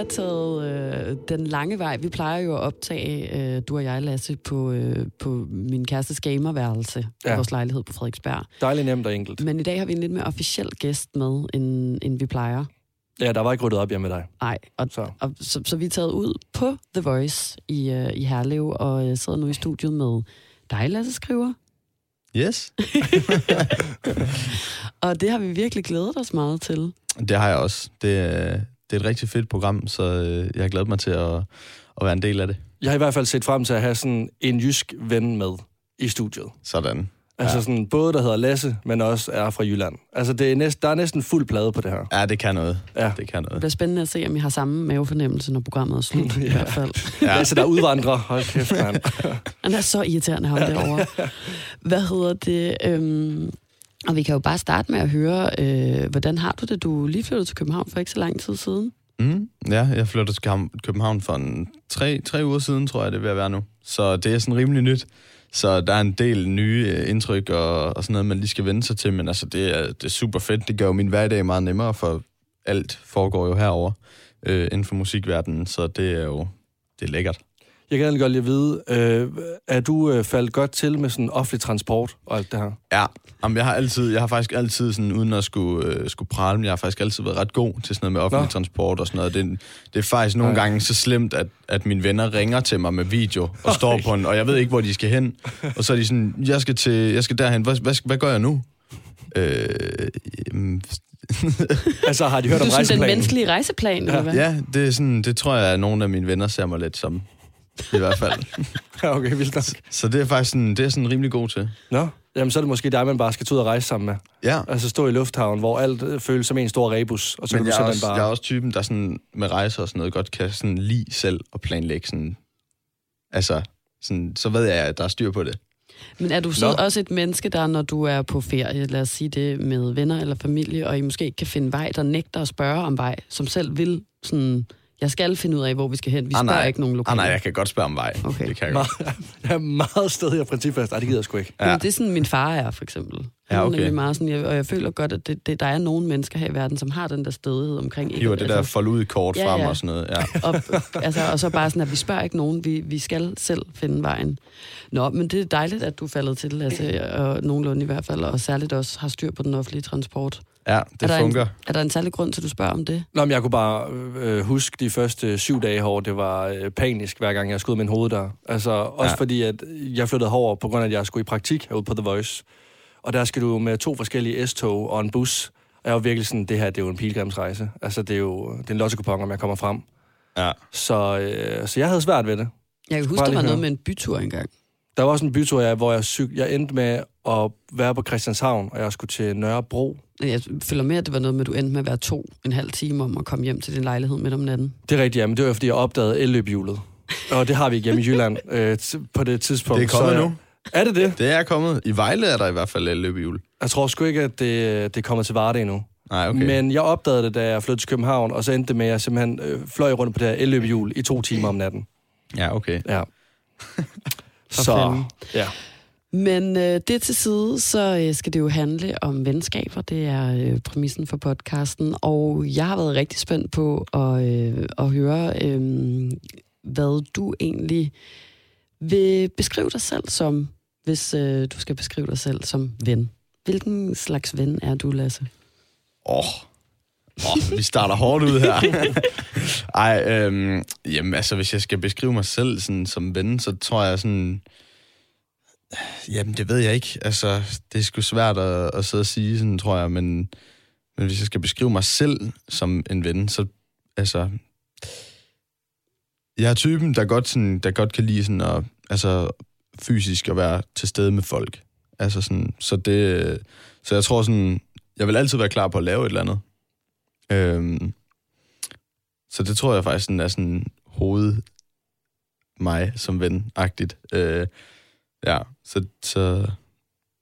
er taget øh, den lange vej. Vi plejer jo at optage, øh, du og jeg, Lasse, på, øh, på min kærestes gamerværelse ja. Ja. vores lejlighed på Frederiksberg. Dejligt nemt og enkelt. Men i dag har vi en lidt mere officiel gæst med, end, end vi plejer. Ja, der var ikke ryddet op hjemme med dig. Nej, og, Så. og, så, så vi er taget ud på The Voice i, øh, i Herlev, og øh, sidder nu i studiet med dig, Lasse Skriver. Yes, Og det har vi virkelig glædet os meget til. det har jeg også. Det, er- det er et rigtig fedt program, så øh, jeg har glædet mig til at, at være en del af det. Jeg har i hvert fald set frem til at have sådan en jysk ven med i studiet. Sådan. Altså Ja. sådan, både der hedder Lasse, men også er fra Jylland. Altså, det er næst, der er næsten fuld plade på det her. Ja, det kan noget. Ja. Det kan Det noget. bliver spændende at se, om I har samme mavefornemmelse, når programmet er slut, ja. i hvert fald. Ja. Lasse, der udvandrer. Hold kæft, mand. Han er så irriterende, ham derovre. Hvad hedder det? Øhm, og vi kan jo bare starte med at høre, øh, hvordan har du det? Du lige flyttede til København for ikke så lang tid siden. Mm, ja, jeg flyttede til København- for en tre, tre uger siden, tror jeg, det er ved at være nu. Så det er sådan rimelig nyt. Så der er en del nye øh, indtryk og, og sådan noget, man lige skal vende sig til, men altså, det er, det er super fedt. Det gør jo min hverdag meget nemmere, for alt foregår jo herover øh, inden for musikverdenen, så det er jo det er lækkert. Jeg kan godt lige vide, øh, er du øh, faldet godt til med sådan offentlig transport og alt det her? Ja, Jamen, jeg har altid, jeg har faktisk altid sådan, uden at skulle, øh, skulle prale, men jeg har faktisk altid været ret god til sådan noget med offentlig Nå. transport og sådan noget. Det, det er faktisk nogle Ej. gange så slemt, at, at mine venner ringer til mig med video og står på en, og jeg ved ikke, hvor de skal hen. Og så er de sådan, jeg skal, til, jeg skal derhen, hvad, hvad, hvad gør jeg nu? Øh, jamen, Altså, har de hørt om er sådan den rejseplanen? menneskelige rejseplan, ja. eller hvad? ja, det, er sådan, det tror jeg, at nogle af mine venner ser mig lidt som. I hvert fald. Ja, okay, vildt nok. Så det er faktisk sådan, det er sådan rimelig god til. Nå, jamen så er det måske dig, man bare skal tage ud og rejse sammen med. Ja, Altså stå i lufthavn, hvor alt øh, føles som en stor rebus, og så men kan du jeg er, også, bare... jeg er også typen, der sådan med rejser og sådan noget godt kan sådan lide selv at planlægge sådan... Altså, sådan, så ved jeg, at der er styr på det. Men er du så Nå. også et menneske, der når du er på ferie, lad os sige det, med venner eller familie, og I måske ikke kan finde vej, der nægter at spørge om vej, som selv vil sådan, jeg skal finde ud af, hvor vi skal hen. Vi Ah, spørger nej. ikke nogen Ah, lokale. nej, jeg kan godt spørge om vej. Okay. Det kan jeg godt. Jeg er meget stedig og principfast. Ej, det gider jeg sgu ikke. Ja. Ja. Det er sådan, min far er, for eksempel. Ja, er okay. nemlig meget sådan, jeg, og jeg føler godt, at det, det, der er nogle mennesker her i verden, som har den der stedighed omkring... Hiver det der fold ud kort Ja, frem ja. og sådan noget. Ja. og, altså, og så bare sådan, at vi spørger ikke nogen, vi, vi skal selv finde vejen. Nå, men det er dejligt, at du er faldet til, Lasse, og nogenlunde i hvert fald, og særligt også har styr på den offentlige transport. ja, er det der fungerer. En, er der en særlig grund til, at du spørger om det? Nå, men jeg kunne bare øh, huske de første syv dage hvor det var øh, panisk, hver gang jeg med min hoved der. Altså, også ja. fordi, at jeg flyttede herover på grund af, at jeg skulle i praktik herude på The Voice. Og der skal du med to forskellige S-tog og en bus. Og jeg var virkelig sådan, det her det er jo en pilgrimsrejse. Altså, det er jo det er en lottekupon, om jeg kommer frem. Ja. Så, øh, så jeg havde svært ved det. Jeg kan huske, der var noget med en bytur engang. Der var også en bytur, jeg, hvor jeg, cyk- jeg endte med at være på Christianshavn, og jeg skulle til Nørrebro. Jeg føler mere, at det var noget med, at du endte med at være to en halv time om at komme hjem til din lejlighed midt om natten. Det er rigtigt, ja, men det var fordi, jeg opdagede elløbhjulet. Og det har vi ikke hjemme i Jylland øh, t- på det tidspunkt. Det er kommet så, nu. Er det det? Det er kommet. I Vejle er der i hvert fald et løbehjul. Jeg tror sgu ikke, at det, det er kommet til Varde endnu. Nej, okay. Men jeg opdagede det, da jeg flyttede til København, og så endte det med, at jeg simpelthen øh, fløj rundt på det her elløbehjul i to timer om natten. Ja, okay. Ja. Så, ja. Men øh, det til side, så øh, skal det jo handle om venskaber. Det er øh, præmissen for podcasten. Og jeg har været rigtig spændt på at, øh, at høre, øh, hvad du egentlig vil beskrive dig selv som, hvis øh, du skal beskrive dig selv som ven. Hvilken slags ven er du, Lasse? Åh, oh. oh, vi starter hårdt ud her. Ej, øhm, jamen altså, hvis jeg skal beskrive mig selv sådan, som ven, så tror jeg sådan... Jamen, det ved jeg ikke. Altså, det er sgu svært at, at sidde og sige, sådan, tror jeg, men, men hvis jeg skal beskrive mig selv som en ven, så altså... Jeg er typen, der godt, sådan, der godt kan lide sådan at, altså, fysisk at være til stede med folk. Altså sådan, så det... Så jeg tror sådan, jeg vil altid være klar på at lave et eller andet. Øhm, så det tror jeg faktisk sådan, er sådan hoved mig som ven-agtigt. Øh, Ja, så, så,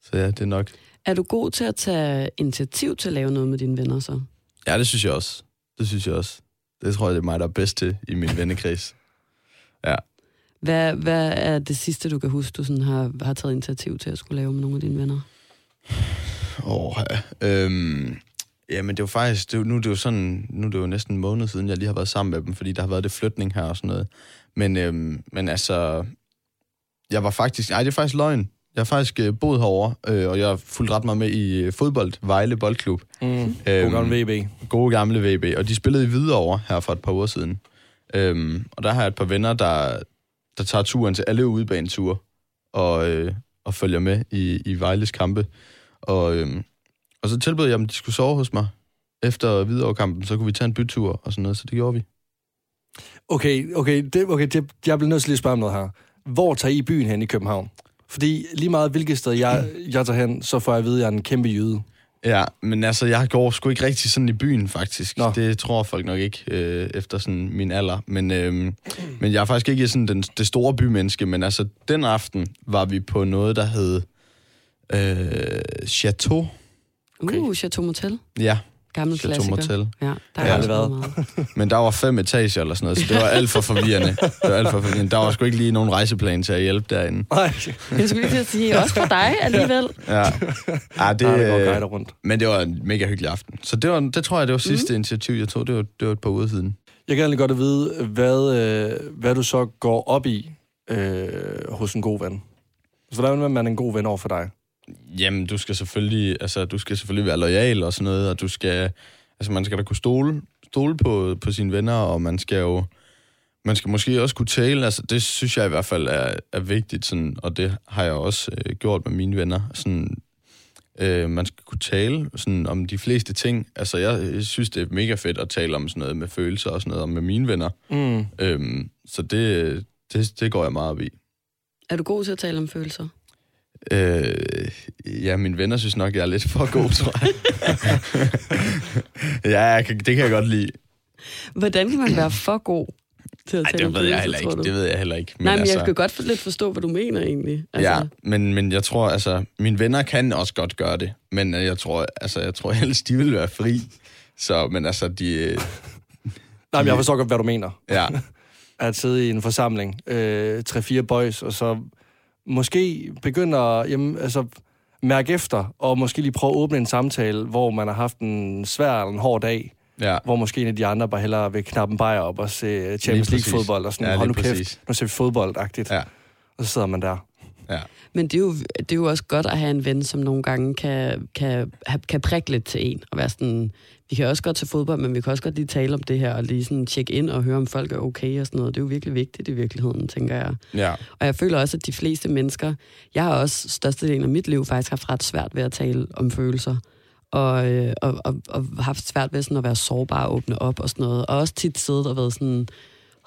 så ja, det er nok. Er du god til at tage initiativ til at lave noget med dine venner så? Ja, det synes jeg også. Det synes jeg også. Det tror jeg, det er mig, der er bedst til i min vennekreds. Ja. Hvad, hvad er det sidste, du kan huske, du sådan har, har taget initiativ til at skulle lave med nogle af dine venner? Åh, ja. Øhm, jamen, det var faktisk... Det, nu, er det jo sådan, nu er det jo næsten en måned siden, jeg lige har været sammen med dem, fordi der har været det flytning her og sådan noget. Men, øhm, men altså... Jeg var faktisk... Nej, det er faktisk løgn. Jeg har faktisk øh, boet herovre, øh, og jeg har fulgt ret meget med i øh, fodbold, Vejle Boldklub. Mm. Øhm, God gammel VB. Gode gamle VB. Og de spillede i Hvidovre her for et par uger siden. Øhm, og der har jeg et par venner, der, der tager turen til alle udebaneture og, øh, og følger med i, i Vejles kampe. Og, øh, og så tilbød jeg dem, at de skulle sove hos mig efter Hvidovre-kampen, så kunne vi tage en bytur og sådan noget, så det gjorde vi. Okay, okay, det, okay det, jeg bliver nødt til lige at spørge om noget her. Hvor tager I i byen hen i København? Fordi lige meget hvilket sted jeg, jeg tager hen, så får jeg at vide, at jeg er en kæmpe jyde. Ja, men altså, jeg går sgu ikke rigtig sådan i byen, faktisk. Nå. Det tror folk nok ikke, øh, efter sådan min alder. Men, øh, men jeg er faktisk ikke sådan den, det store bymenneske, men altså, den aften var vi på noget, der hed øh, Chateau. Okay. Uh, Chateau Motel. Ja, Gammel Chateau klassiker. Motel. Ja, der har aldrig været. Meget. Men der var fem etager eller sådan noget, så det var alt for forvirrende. Det var alt for forvirrende. Der var sgu ikke lige nogen rejseplan til at hjælpe derinde. Nej, Jeg skulle lige til at sige, også for dig alligevel. Ja, ja det, der er det rundt. men det var en mega hyggelig aften. Så det, var, det tror jeg, det var sidste mm. initiativ, jeg tog. Det var, det var et par uger siden. Jeg kan egentlig godt at vide, hvad, øh, hvad du så går op i øh, hos en god ven. Så hvordan er man en god ven over for dig? Jamen, du skal selvfølgelig, altså, du skal selvfølgelig være lojal og sådan noget, og du skal, altså, man skal da kunne stole, stole på, på sine venner, og man skal jo, man skal måske også kunne tale, altså, det synes jeg i hvert fald er, er vigtigt, sådan, og det har jeg også øh, gjort med mine venner, sådan, øh, man skal kunne tale sådan, om de fleste ting. Altså, jeg, jeg synes, det er mega fedt at tale om sådan noget med følelser og sådan noget, og med mine venner. Mm. Øhm, så det, det, det går jeg meget op i. Er du god til at tale om følelser? Øh, ja, mine venner synes nok, jeg er lidt for god, tror jeg. ja, jeg kan, det kan jeg godt lide. Hvordan kan man være for god til at Ej, tale det ved jeg heller ikke. Det ved jeg heller ikke. Nej, men altså, jeg kan godt for- lidt forstå, hvad du mener egentlig. Altså, Ja, men, men jeg tror, altså, mine venner kan også godt gøre det. Men øh, jeg tror, altså, jeg tror helst, de vil være fri. Så, men altså, de... øh, Nej, men jeg forstår godt, hvad du mener. Ja, At sidde i en forsamling, øh, tre-fire boys, og så måske begynde at jamen, altså, mærke efter, og måske lige prøve at åbne en samtale, hvor man har haft en svær eller en hård dag, ja. hvor måske en af de andre bare hellere vil knappe en bajer op og se Champions præcis. League-fodbold, og sådan, Ja, hold nu lige kæft, præcis. nu ser vi fodbold-agtigt. Ja. Og så sidder man der. ja. Men det er, jo, det er jo også godt at have en ven, som nogle gange kan, kan, kan prikke lidt til en. Og være sådan, vi kan også godt til fodbold, men vi kan også godt lige tale om det her, og lige sådan tjekke ind og høre, om folk er okay og sådan noget. Det er jo virkelig vigtigt i virkeligheden, tænker jeg. ja. Og jeg føler også, at de fleste mennesker... Jeg har også størstedelen af mit liv faktisk haft ret svært ved at tale om følelser. Og, øh, og, og, og haft svært ved sådan at være sårbar og åbne op og sådan noget. Og også tit siddet og været sådan...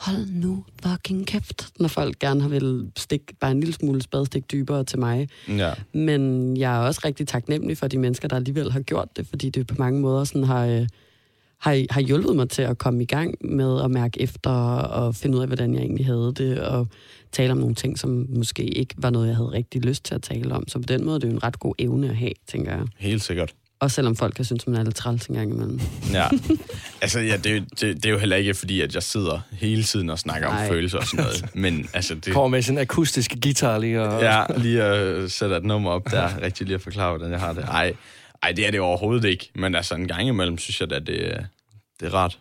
Hold nu fucking kæft, når folk gerne har vil stikke bare en lille smule spadestik dybere til mig. ja. Men jeg er også rigtig taknemmelig for de mennesker, der alligevel har gjort det, fordi det på mange måder sådan har, øh, har, har hjulpet mig til at komme i gang med at mærke efter og finde ud af, hvordan jeg egentlig havde det, og tale om nogle ting, som måske ikke var noget, jeg havde rigtig lyst til at tale om. Så på den måde er det jo en ret god evne at have, tænker jeg. Helt sikkert. Også selvom folk kan synes, man er lidt træls en gang imellem. Ja. altså, ja, det, er jo- det, det er jo heller ikke, fordi at jeg sidder hele tiden og snakker Nej. om følelser og sådan noget. Men altså, det... Kommer med sin akustiske guitar lige og... Ja, lige at sætte et nummer op der, rigtig lige at forklare, hvordan jeg har det. Ej, ej, det er det overhovedet ikke. Men altså, en gang imellem synes jeg da, det, er- det er rart.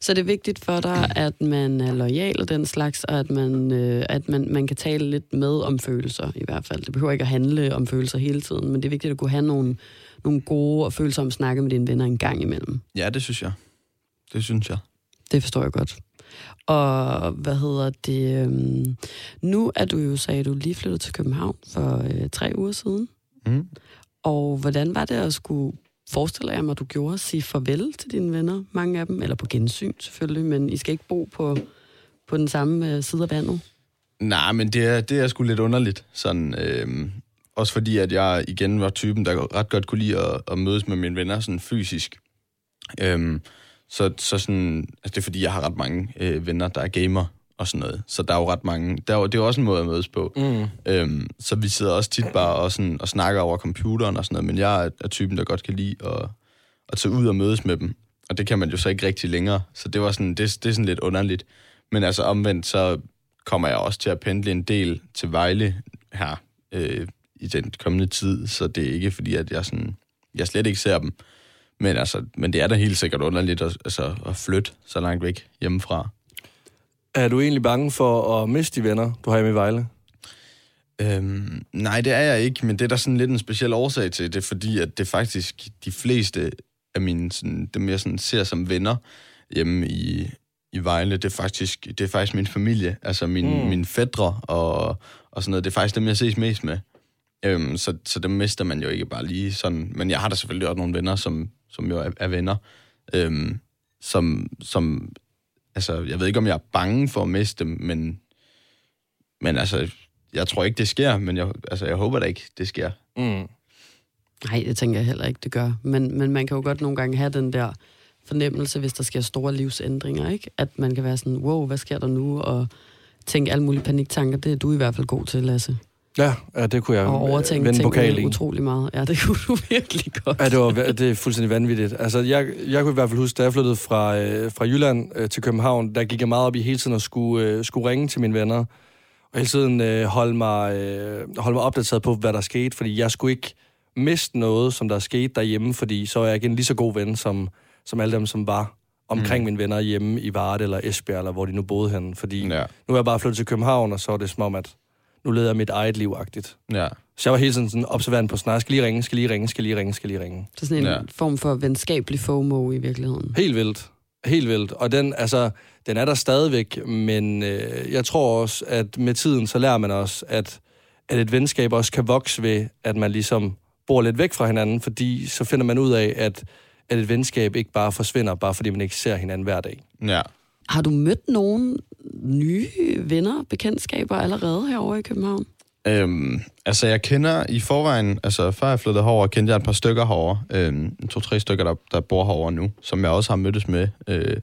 Så det er vigtigt for dig, at man er lojal og den slags, og at man, øh, at man, man kan tale lidt med om følelser i hvert fald. Det behøver ikke at handle om følelser hele tiden, men det er vigtigt at kunne have nogle, nogle gode og følsomme snakke med dine venner en gang imellem. Ja, det synes jeg. Det synes jeg. Det forstår jeg godt. Og hvad hedder det? øhm, Nu er du jo, sagde du, lige flyttet til København for øh, tre uger siden. Mm. Og hvordan var det at skulle forestille jeg mig, at du gjorde at sige farvel til dine venner, mange af dem, eller på gensyn selvfølgelig, men I skal ikke bo på, på den samme øh, side af vandet. Nej, men det er, det er sgu lidt underligt. Sådan, øhm, også fordi, at jeg igen var typen, der ret godt kunne lide at, at mødes med mine venner sådan fysisk. Øhm, så, så sådan, altså det er fordi, jeg har ret mange øh, venner, der er gamer, og sådan noget. Så der er jo ret mange... Der er jo, det er jo også en måde at mødes på. Mm. Øhm, så vi sidder også tit bare og, sådan, og snakker over computeren og sådan noget, men jeg er, er typen, der godt kan lide at, at tage ud og mødes med dem. Og det kan man jo så ikke rigtig længere, så det var sådan, det, det er sådan lidt underligt. Men altså omvendt, så kommer jeg også til at pendle en del til Vejle her øh, i den kommende tid, så det er ikke fordi, at jeg, sådan, jeg slet ikke ser dem. Men, altså, men det er da helt sikkert underligt at, altså, at flytte så langt væk hjemmefra. Er du egentlig bange for at miste de venner, du har hjemme i Vejle? Øhm, nej, det er jeg ikke, men det er der sådan lidt en speciel årsag til. Det er fordi, at det faktisk de fleste af mine, sådan, dem jeg sådan ser som venner hjemme i, i Vejle, det er faktisk, det er faktisk min familie, altså min, mm. mine fædre og, og sådan noget. Det er faktisk dem, jeg ses mest med. Øhm, så, så dem mister man jo ikke bare lige sådan. Men jeg har da selvfølgelig også nogle venner, som, som jo er, er venner, øhm, som, som, altså, jeg ved ikke, om jeg er bange for at miste dem, men, men altså, jeg tror ikke, det sker, men jeg, altså, jeg håber da ikke, det sker. Mm. Nej, det tænker jeg heller ikke, det gør. Men, men man kan jo godt nogle gange have den der fornemmelse, hvis der sker store livsændringer, ikke? At man kan være sådan, wow, hvad sker der nu? Og tænke alle mulige paniktanker. Det er du i hvert fald god til, Lasse. Ja, ja, det kunne jeg Og overtænke vende tingene utrolig meget. Ja, det kunne du virkelig godt. Ja, det, var, det er fuldstændig vanvittigt. Altså, jeg, jeg kunne i hvert fald huske, da jeg flyttede fra, øh, fra Jylland øh, til København, der gik jeg meget op i hele tiden at skulle, øh, skulle ringe til mine venner, og hele tiden øh, holde, mig, øh, holde mig opdateret på, hvad der skete, fordi jeg skulle ikke miste noget, som der skete derhjemme, fordi så er jeg ikke en lige så god ven, som, som alle dem, som var omkring mm. mine venner hjemme i Varde eller Esbjerg, eller hvor de nu boede henne. Fordi Ja. nu er jeg bare flyttet til København, og så er det som om, at nu leder jeg mit eget liv-agtigt. Ja. Så jeg var hele tiden sådan observant på, sådan, "Nej, skal lige ringe, skal lige ringe, skal lige ringe, skal lige ringe. Så sådan en Ja. form for venskabelig FOMO i virkeligheden. Helt vildt. Helt vildt. Og den, altså, den er der stadigvæk, men øh, jeg tror også, at med tiden, så lærer man også, at, at et venskab også kan vokse ved, at man ligesom bor lidt væk fra hinanden, fordi så finder man ud af, at, at et venskab ikke bare forsvinder, bare fordi man ikke ser hinanden hver dag. Ja. Har du mødt nogle nye venner, bekendtskaber allerede herovre i København? Øhm, altså, jeg kender i forvejen, altså før jeg flyttede herover, kendte jeg et par stykker herover, øhm, to-tre stykker, der, der bor herover nu, som jeg også har mødtes med, øh,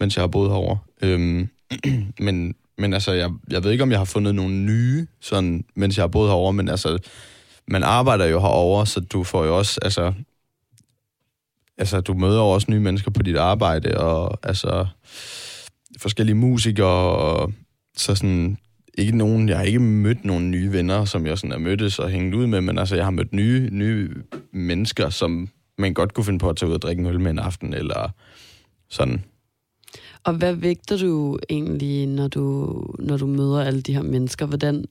mens jeg har boet herover. Øhm, men, men altså, jeg, jeg ved ikke, om jeg har fundet nogle nye, sådan, mens jeg har boet herover, men altså, man arbejder jo herover, så du får jo også, altså, altså, du møder jo også nye mennesker på dit arbejde, og altså, forskellige musikere, og så sådan, ikke nogen, jeg har ikke mødt nogle nye venner, som jeg sådan er mødtes og hængt ud med, men altså, jeg har mødt nye, nye mennesker, som man godt kunne finde på at tage ud og drikke en øl med en aften, eller sådan. Og hvad vægter du egentlig, når du, når du møder alle de her mennesker? Hvordan,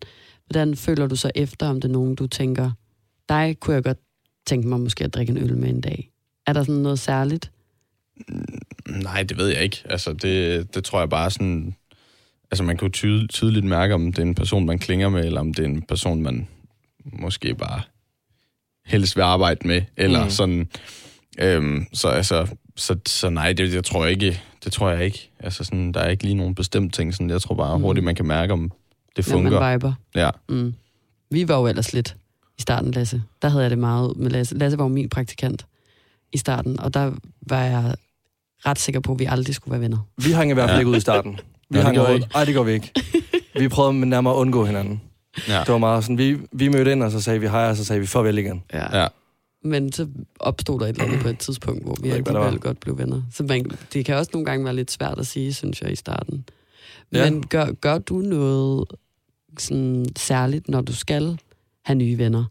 hvordan føler du så efter, om det er nogen, du tænker, dig kunne jeg godt tænke mig måske at drikke en øl med en dag? Er der sådan noget særligt? Nej, det ved jeg ikke. Altså, det, det tror jeg bare sådan... Altså, man kan jo tyde, tydeligt mærke, om det er en person, man klinger med, eller om det er en person, man måske bare helst vil arbejde med, eller Mm. sådan. Øhm, så altså, så, så nej, det, det tror jeg ikke. Det tror jeg ikke. Altså, sådan, der er ikke lige nogen bestemt ting. Sådan, jeg tror bare Mm. hurtigt, man kan mærke, om det fungerer. man viber? Ja. Mm. Vi var jo ellers lidt i starten, Lasse. Der havde jeg det meget med Lasse. Lasse var jo min praktikant i starten, og der var jeg ret sikker på, at vi aldrig skulle være venner. Vi hang i hvert fald Ja. ikke ud i starten. Vi det hang I ud. ikke. Nej, det går vi ikke. Vi prøvede nærmere at undgå hinanden. Ja. Det var meget sådan, vi, vi mødte ind, og så sagde vi hej, og så sagde vi farvel igen. Ja. Ja. Men så opstod der et eller andet på et tidspunkt, hvor vi alligevel godt blev venner. Så man, det kan også nogle gange være lidt svært at sige, synes jeg, i starten. Ja. Men gør, gør du noget sådan særligt, når du skal have nye venner?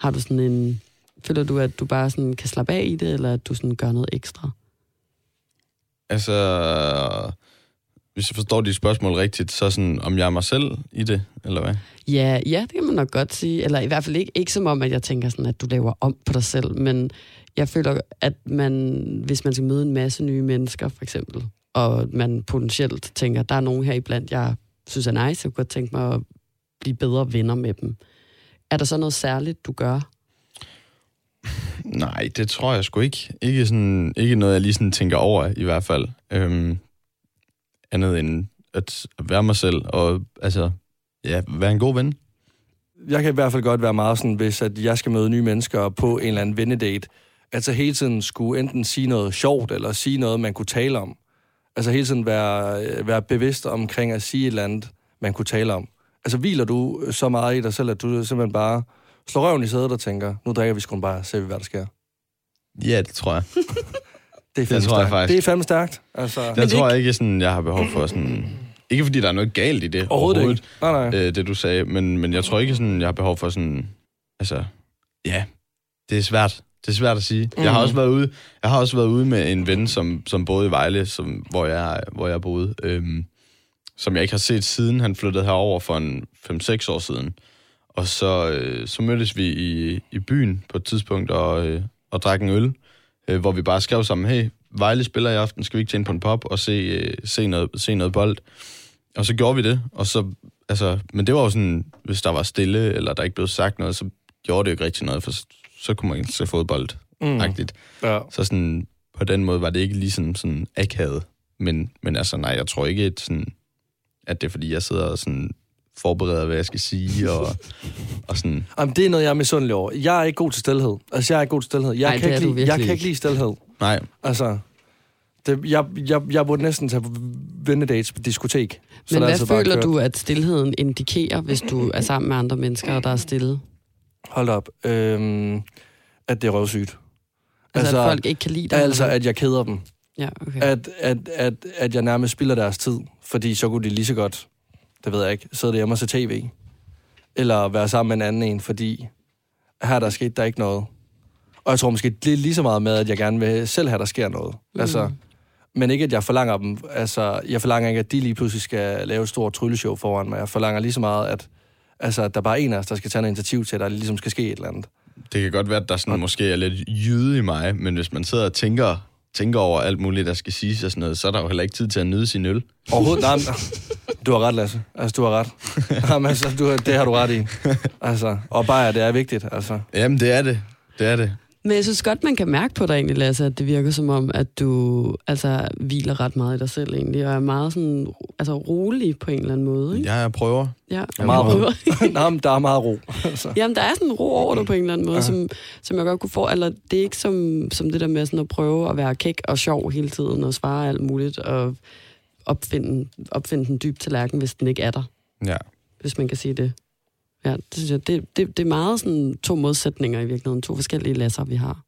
Har du sådan en... Føler du, at du bare sådan kan slappe af i det, eller at du sådan gør noget ekstra? Altså, hvis jeg forstår dit spørgsmål rigtigt, så sådan, om jeg er mig selv i det, eller hvad? Ja, ja, det kan man nok godt sige. Eller i hvert fald ikke, ikke som om, at jeg tænker sådan, at du laver om på dig selv, men jeg føler, at man, hvis man skal møde en masse nye mennesker, for eksempel, og man potentielt tænker, der er nogen her iblandt, jeg synes er nice, jeg kunne godt tænke mig at blive bedre venner med dem. Er der så noget særligt, du gør? Nej, det tror jeg sgu ikke. Ikke, sådan, ikke noget, jeg lige sådan tænker over, i hvert fald. Øhm, andet end at være mig selv, og altså, ja, være en god ven. Jeg kan i hvert fald godt være meget sådan, hvis at jeg skal møde nye mennesker på en eller anden vennedate, at så hele tiden skulle enten sige noget sjovt, eller sige noget, man kunne tale om. Altså hele tiden være, øh, være bevidst omkring at sige et eller andet, man kunne tale om. Altså hviler du så meget i dig selv, at du simpelthen bare slår røven i sædet og tænker, nu drikker vi sgu bare, ser vi, hvad der sker. Ja, det tror jeg. Det er fandme tror jeg stærkt. faktisk. Det er fandme stærkt. Altså, Jeg tror jeg ikke, sådan, jeg har behov for sådan... Ikke fordi der er noget galt i det overhovedet ikke. Nej, nej. øh, det du sagde, men, men jeg tror ikke, sådan, jeg har behov for sådan... Altså, ja, det er svært. Det er svært at sige. Mm. Jeg har også været ude, jeg har også været ude med en ven, som, som boede i Vejle, som, hvor, jeg, hvor jeg boede, øhm, som jeg ikke har set siden han flyttede herover for en 5-6 år siden. Og så, øh, så mødtes vi i, i byen på et tidspunkt og, øh, og drak en øl, øh, hvor vi bare skrev sammen, hey, Vejle spiller i aften, skal vi ikke ind på en pop og se, øh, se, noget, se noget bold? Og så gjorde vi det, og så, altså, men det var jo sådan, hvis der var stille, eller der ikke blev sagt noget, så gjorde det jo ikke rigtig noget, for så, så kunne man ikke se fodbold Mm. Ja. Så sådan, på den måde var det ikke ligesom sådan akavet. Men, men altså, nej, jeg tror ikke, at, sådan, at det er, fordi jeg sidder og sådan forbereder, hvad jeg skal sige, og, og sådan... Jamen, det er noget, jeg er misundelig over. Jeg er ikke god til stillhed. Altså, jeg er ikke god til stillhed. Jeg, Ej, kan, ikke lide, jeg kan ikke lide stillhed. Nej, Altså, det, jeg, jeg, jeg burde næsten tage på vennedates på diskotek. Så Men hvad bare føler kørt. du, at stillheden indikerer, hvis du er sammen med andre mennesker, der er stille? Hold op. Øhm, at det er røvsygt. Altså, altså at folk ikke kan lide dig? Altså, at jeg keder dem. Ja, okay. At, at, at, at jeg nærmest spilder deres tid. Fordi så kunne de lige så godt, det ved jeg ikke, sidde derhjemme og se tv. Eller være sammen med en anden en, fordi her der skete der ikke noget. Og jeg tror måske, det er lige så meget med, at jeg gerne vil selv have, der sker noget. Mm. Altså, men ikke, at jeg forlanger dem. Altså, jeg forlanger ikke, at de lige pludselig skal lave et stort trylleshow foran mig. Jeg forlanger lige så meget, at, altså, at der bare er en af os, der skal tage noget initiativ til, at der ligesom skal ske et eller andet. det kan godt være, at der sådan, måske er lidt jyde i mig, men hvis man sidder og tænker, tænker over alt muligt, der skal siges og sådan noget, så er der jo heller ikke tid til at nyde sin øl. Overhovedet, nej, du har ret, Lasse. Altså, du har ret. Jamen, altså, du, det har du ret i. Altså, og bare, det er vigtigt, altså. Jamen, det er det. Det er det. Men jeg synes godt, man kan mærke på dig egentlig, Lasse, at det virker som om, at du altså, hviler ret meget i dig selv egentlig, og er meget sådan, altså, rolig på en eller anden måde, ikke? Ja, jeg prøver. Ja, er meget ro. Nå, men der er meget ro. Altså. Jamen, der er sådan en ro over dig på en eller anden måde, som, som jeg godt kunne få. Eller det er ikke som, som det der med sådan at prøve at være kæk og sjov hele tiden, og svare alt muligt, og opfinde, opfinde den dyb tallerken, hvis den ikke er der, Ja. hvis man kan sige det. Ja, det synes jeg, det, det, det er meget sådan to modsætninger i virkeligheden, to forskellige lasser, vi har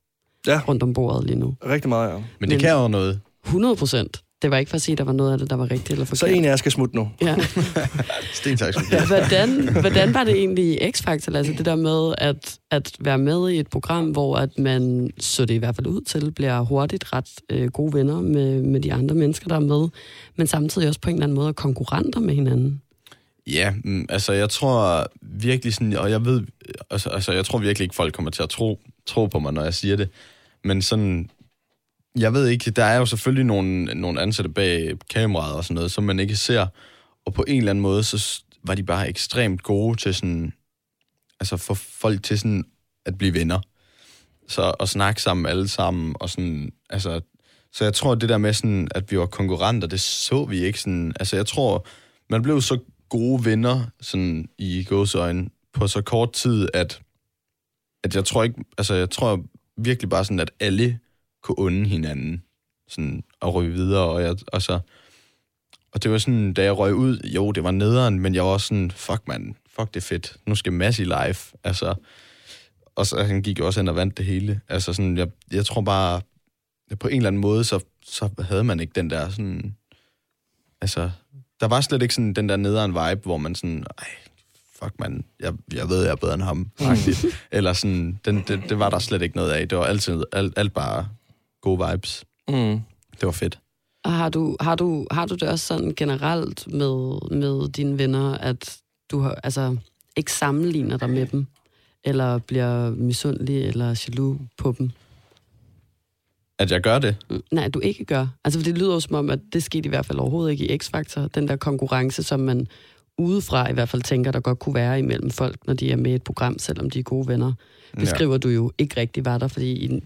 Ja, rundt om bordet lige nu. rigtig meget, ja. Men Men- det kan jo noget. 100 procent. Det var ikke for at sige, at der var noget af det, der var rigtigt eller forkert. Så en af jer skal smutte nu. Ja. Sten. Hvordan, hvordan var det egentlig i X-Factor, altså det der med at, at være med i et program, hvor at man, så det i hvert fald ud til, bliver hurtigt ret øh, gode venner med, med de andre mennesker, der er med, men samtidig også på en eller anden måde er konkurrenter med hinanden? Ja, mm, altså jeg tror virkelig sådan, og jeg ved, altså, altså jeg tror virkelig ikke, folk kommer til at tro, tro på mig, når jeg siger det. Men sådan, jeg ved ikke, der er jo selvfølgelig nogle, nogle ansatte bag kameraet og sådan noget, som man ikke ser. Og på en eller anden måde, så var de bare ekstremt gode til sådan, altså få folk til sådan at blive venner. Så at snakke sammen alle sammen, og sådan, altså, så jeg tror, det der med sådan, at vi var konkurrenter, det så vi ikke sådan, altså jeg tror, man blev så gode venner, sådan i gåsøjne, på så kort tid, at, at jeg tror ikke, altså jeg tror virkelig bare sådan, at alle kunne unde hinanden, sådan at ryge videre, og, jeg, og så, og det var sådan, da jeg røg ud, jo, det var nederen, men jeg var også sådan, fuck man, fuck det er fedt, nu skal Mads i live, altså, og så han gik jo også hen og vandt det hele, altså sådan, jeg, jeg tror bare, på en eller anden måde, så, så havde man ikke den der sådan, altså, der var slet ikke sådan den der nederen vibe, hvor man sådan, ej, fuck man, jeg, jeg ved, jeg er bedre end ham, faktisk. Eller sådan, den, det, det var der slet ikke noget af. Det var altid, alt, alt bare gode vibes. Mm. Det var fedt. Og har du, har du, har du det også sådan generelt med, med dine venner, at du har, altså, ikke sammenligner dig med dem, eller bliver misundelig eller jaloux på dem? At jeg gør det? Nej, du ikke gør. Altså, for det lyder jo som om, at det skete i hvert fald overhovedet ikke i X-Factor. Den der konkurrence, som man udefra i hvert fald tænker, der godt kunne være imellem folk, når de er med i et program, selvom de er gode venner. Beskriver ja. du jo ikke rigtig var der, fordi I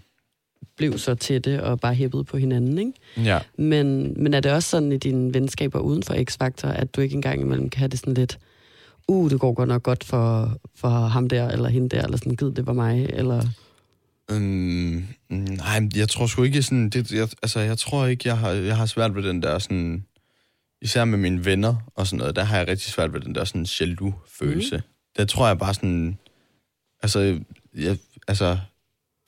blev så tætte og bare hæppede på hinanden, ikke? Ja. Men, men er det også sådan i dine venskaber uden for X-Factor, at du ikke engang imellem kan have det sådan lidt, uh, det går godt nok godt for, for ham der, eller hende der, eller sådan, gid det var mig, eller... Øhm, nej, jeg tror sgu ikke sådan... Det, jeg, altså, jeg tror ikke, jeg har, jeg har svært ved den der sådan... Især med mine venner og sådan noget, der har jeg rigtig svært ved den der sådan jaloux-følelse. Mm. Der tror jeg bare sådan... Altså, jeg, altså...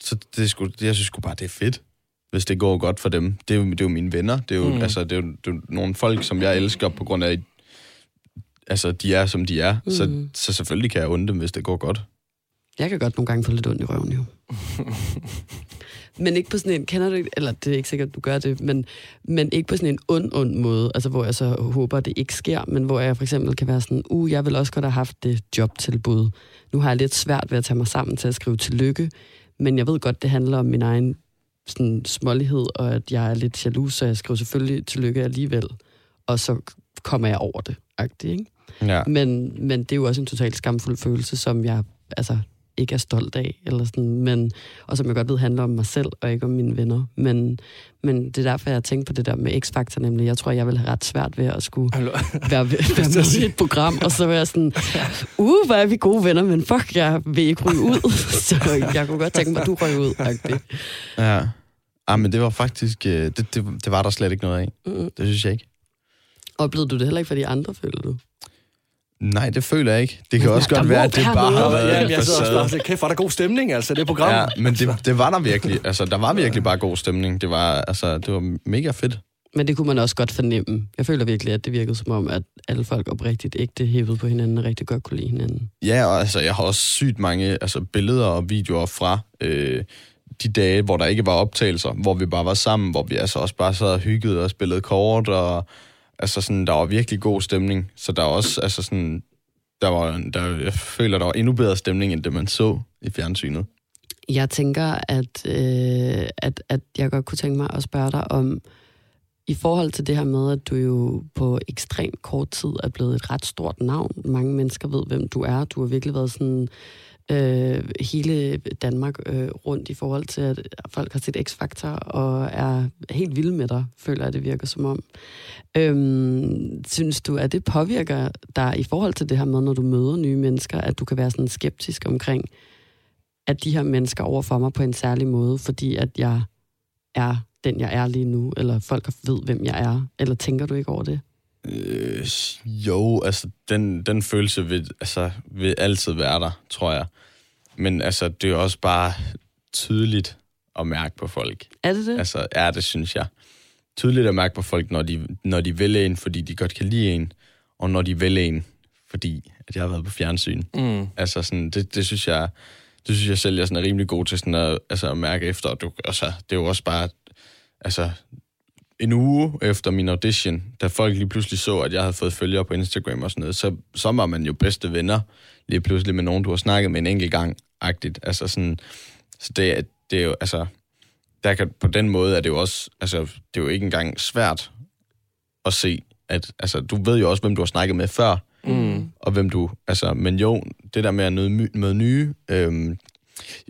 Så det er sgu, jeg synes sgu bare, det er fedt, hvis det går godt for dem. Det er jo, det er jo mine venner. Det er jo, mm. altså, det er jo, det er jo nogle folk, som jeg elsker på grund af... Altså, de er, som de er. Mm. Så, så selvfølgelig kan jeg undre dem, hvis det går godt. Jeg kan godt nogle gange få lidt ondt i røven, jo. men ikke på sådan en, kender du eller det er ikke sikkert, at du gør det, men, men ikke på sådan en ond, ond måde, altså hvor jeg så håber, det ikke sker, men hvor jeg for eksempel kan være sådan, uh, jeg vil også godt have haft det jobtilbud. Nu har jeg lidt svært ved at tage mig sammen til at skrive tillykke, men jeg ved godt, det handler om min egen sådan, smålighed, og at jeg er lidt jaloux, så jeg skriver selvfølgelig tillykke alligevel, og så kommer jeg over det, agtigt, ikke? Ja. Men, men det er jo også en totalt skamfuld følelse, som jeg altså, ikke er stolt af, eller sådan, men, og som jeg godt ved handler om mig selv, og ikke om mine venner. Men, men det er derfor, jeg tænkte på det der med X-Factor, nemlig, jeg tror, jeg vil have ret svært ved at skulle være, være med i et program, og så være sådan, uh, hvor er vi gode venner, men fuck, jeg vil ikke ryge ud. så jeg kunne godt tænke mig, at du røg ud, agtigt. Ja. Ah, men det var faktisk... øh, Det, det, det var der slet ikke noget af. Mm. Det synes jeg ikke. Oplevede du det heller ikke for de andre, føler du? Nej, det føler jeg ikke. Det kan også der godt være, at det bare har været Ja, jeg sidder også facade. bare kæft, hvor er der god stemning, altså, det program. Ja, men det, det var der virkelig. Altså, der var virkelig bare god stemning. Det var, altså, det var mega fedt. Men det kunne man også godt fornemme. Jeg føler virkelig, at det virkede som om, at alle folk oprigtigt ægte hævede på hinanden og rigtig godt kunne lide hinanden. Ja, og altså, jeg har også sygt mange altså, billeder og videoer fra øh, de dage, hvor der ikke var optagelser, hvor vi bare var sammen, hvor vi altså også bare sad og hyggede og spillede kort, og altså sådan, der var virkelig god stemning. Så der var også, altså sådan, der var, der, jeg føler, der var endnu bedre stemning, end det man så i fjernsynet. Jeg tænker, at, øh, at, at jeg godt kunne tænke mig at spørge dig om, i forhold til det her med, at du jo på ekstremt kort tid er blevet et ret stort navn. Mange mennesker ved, hvem du er. Du har virkelig været sådan øh, hele Danmark øh, rundt i forhold til, at folk har set X-Factor og er helt vilde med dig, føler jeg, det virker som om. Øhm, synes du, at det påvirker dig i forhold til det her med, når du møder nye mennesker, at du kan være sådan skeptisk omkring, at de her mennesker overfor mig på en særlig måde, fordi at jeg er den, jeg er lige nu, eller folk ved, hvem jeg er, eller tænker du ikke over det? Øh, jo, altså, den, den følelse vil, altså, vil altid være der, tror jeg. Men altså, det er også bare tydeligt at mærke på folk. Er det det? Altså, ja, det synes jeg. Tydeligt at mærke på folk, når de, når de vil en, fordi de godt kan lide en, og når de vil en, fordi at jeg har været på fjernsyn. Mm. Altså, sådan, det, det synes jeg, det synes jeg selv, jeg sådan er rimelig god til sådan at, altså, at mærke efter. Og Du, altså, det er jo også bare, altså, en uge efter min audition, da folk lige pludselig så, at jeg havde fået følgere på Instagram og sådan noget, så, så var man jo bedste venner lige pludselig med nogen, du har snakket med en enkelt gang, agtigt. Altså sådan, så det, er- det er jo, altså, der kan, på den måde er det jo også, altså, det er jo ikke engang svært at se, at, altså, du ved jo også, hvem du har snakket med før, Mm. og hvem du, altså, men jo, det der med at møde, møde nye, øhm,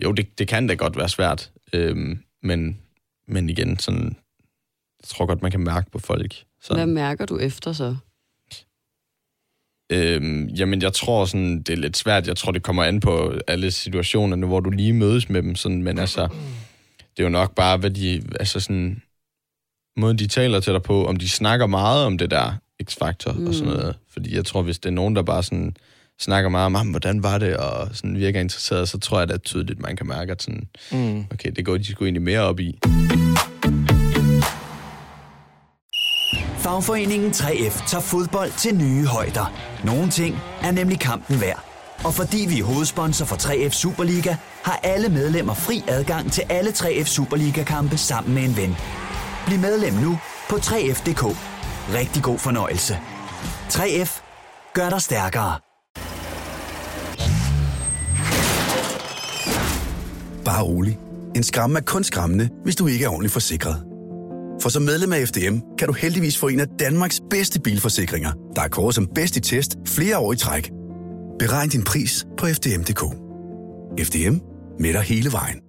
jo, det, det kan da godt være svært, øhm, men, men igen, sådan, jeg tror godt, man kan mærke på folk. Hvad Sådan, mærker du efter så? øhm, jamen, jeg tror sådan, det er lidt svært. Jeg tror, det kommer an på alle situationerne, hvor du lige mødes med dem, sådan, men altså, det er jo nok bare, hvad de, altså sådan, måden de taler til dig på, om de snakker meget om det der X-faktor mm. og sådan Mm. noget. Fordi jeg tror, hvis det er nogen, der bare sådan snakker meget om, "Ah, men hvordan var det, og sådan virker interesseret, så tror jeg, det er tydeligt, man kan mærke, at sådan, Mm. okay, det går de sgu egentlig mere op i. Fagforeningen 3F tager fodbold til nye højder. Nogle ting er nemlig kampen værd. Og fordi vi er hovedsponsor for 3F Superliga, har alle medlemmer fri adgang til alle 3F Superliga-kampe sammen med en ven. Bliv medlem nu på 3F.dk. Rigtig god fornøjelse. 3F gør dig stærkere. Bare rolig. En skræmme er kun skræmmende, hvis du ikke er ordentligt forsikret. For som medlem af FDM kan du heldigvis få en af Danmarks bedste bilforsikringer, der er kåret som bedst i test flere år i træk. Beregn din pris på FDM.dk. FDM med dig hele vejen.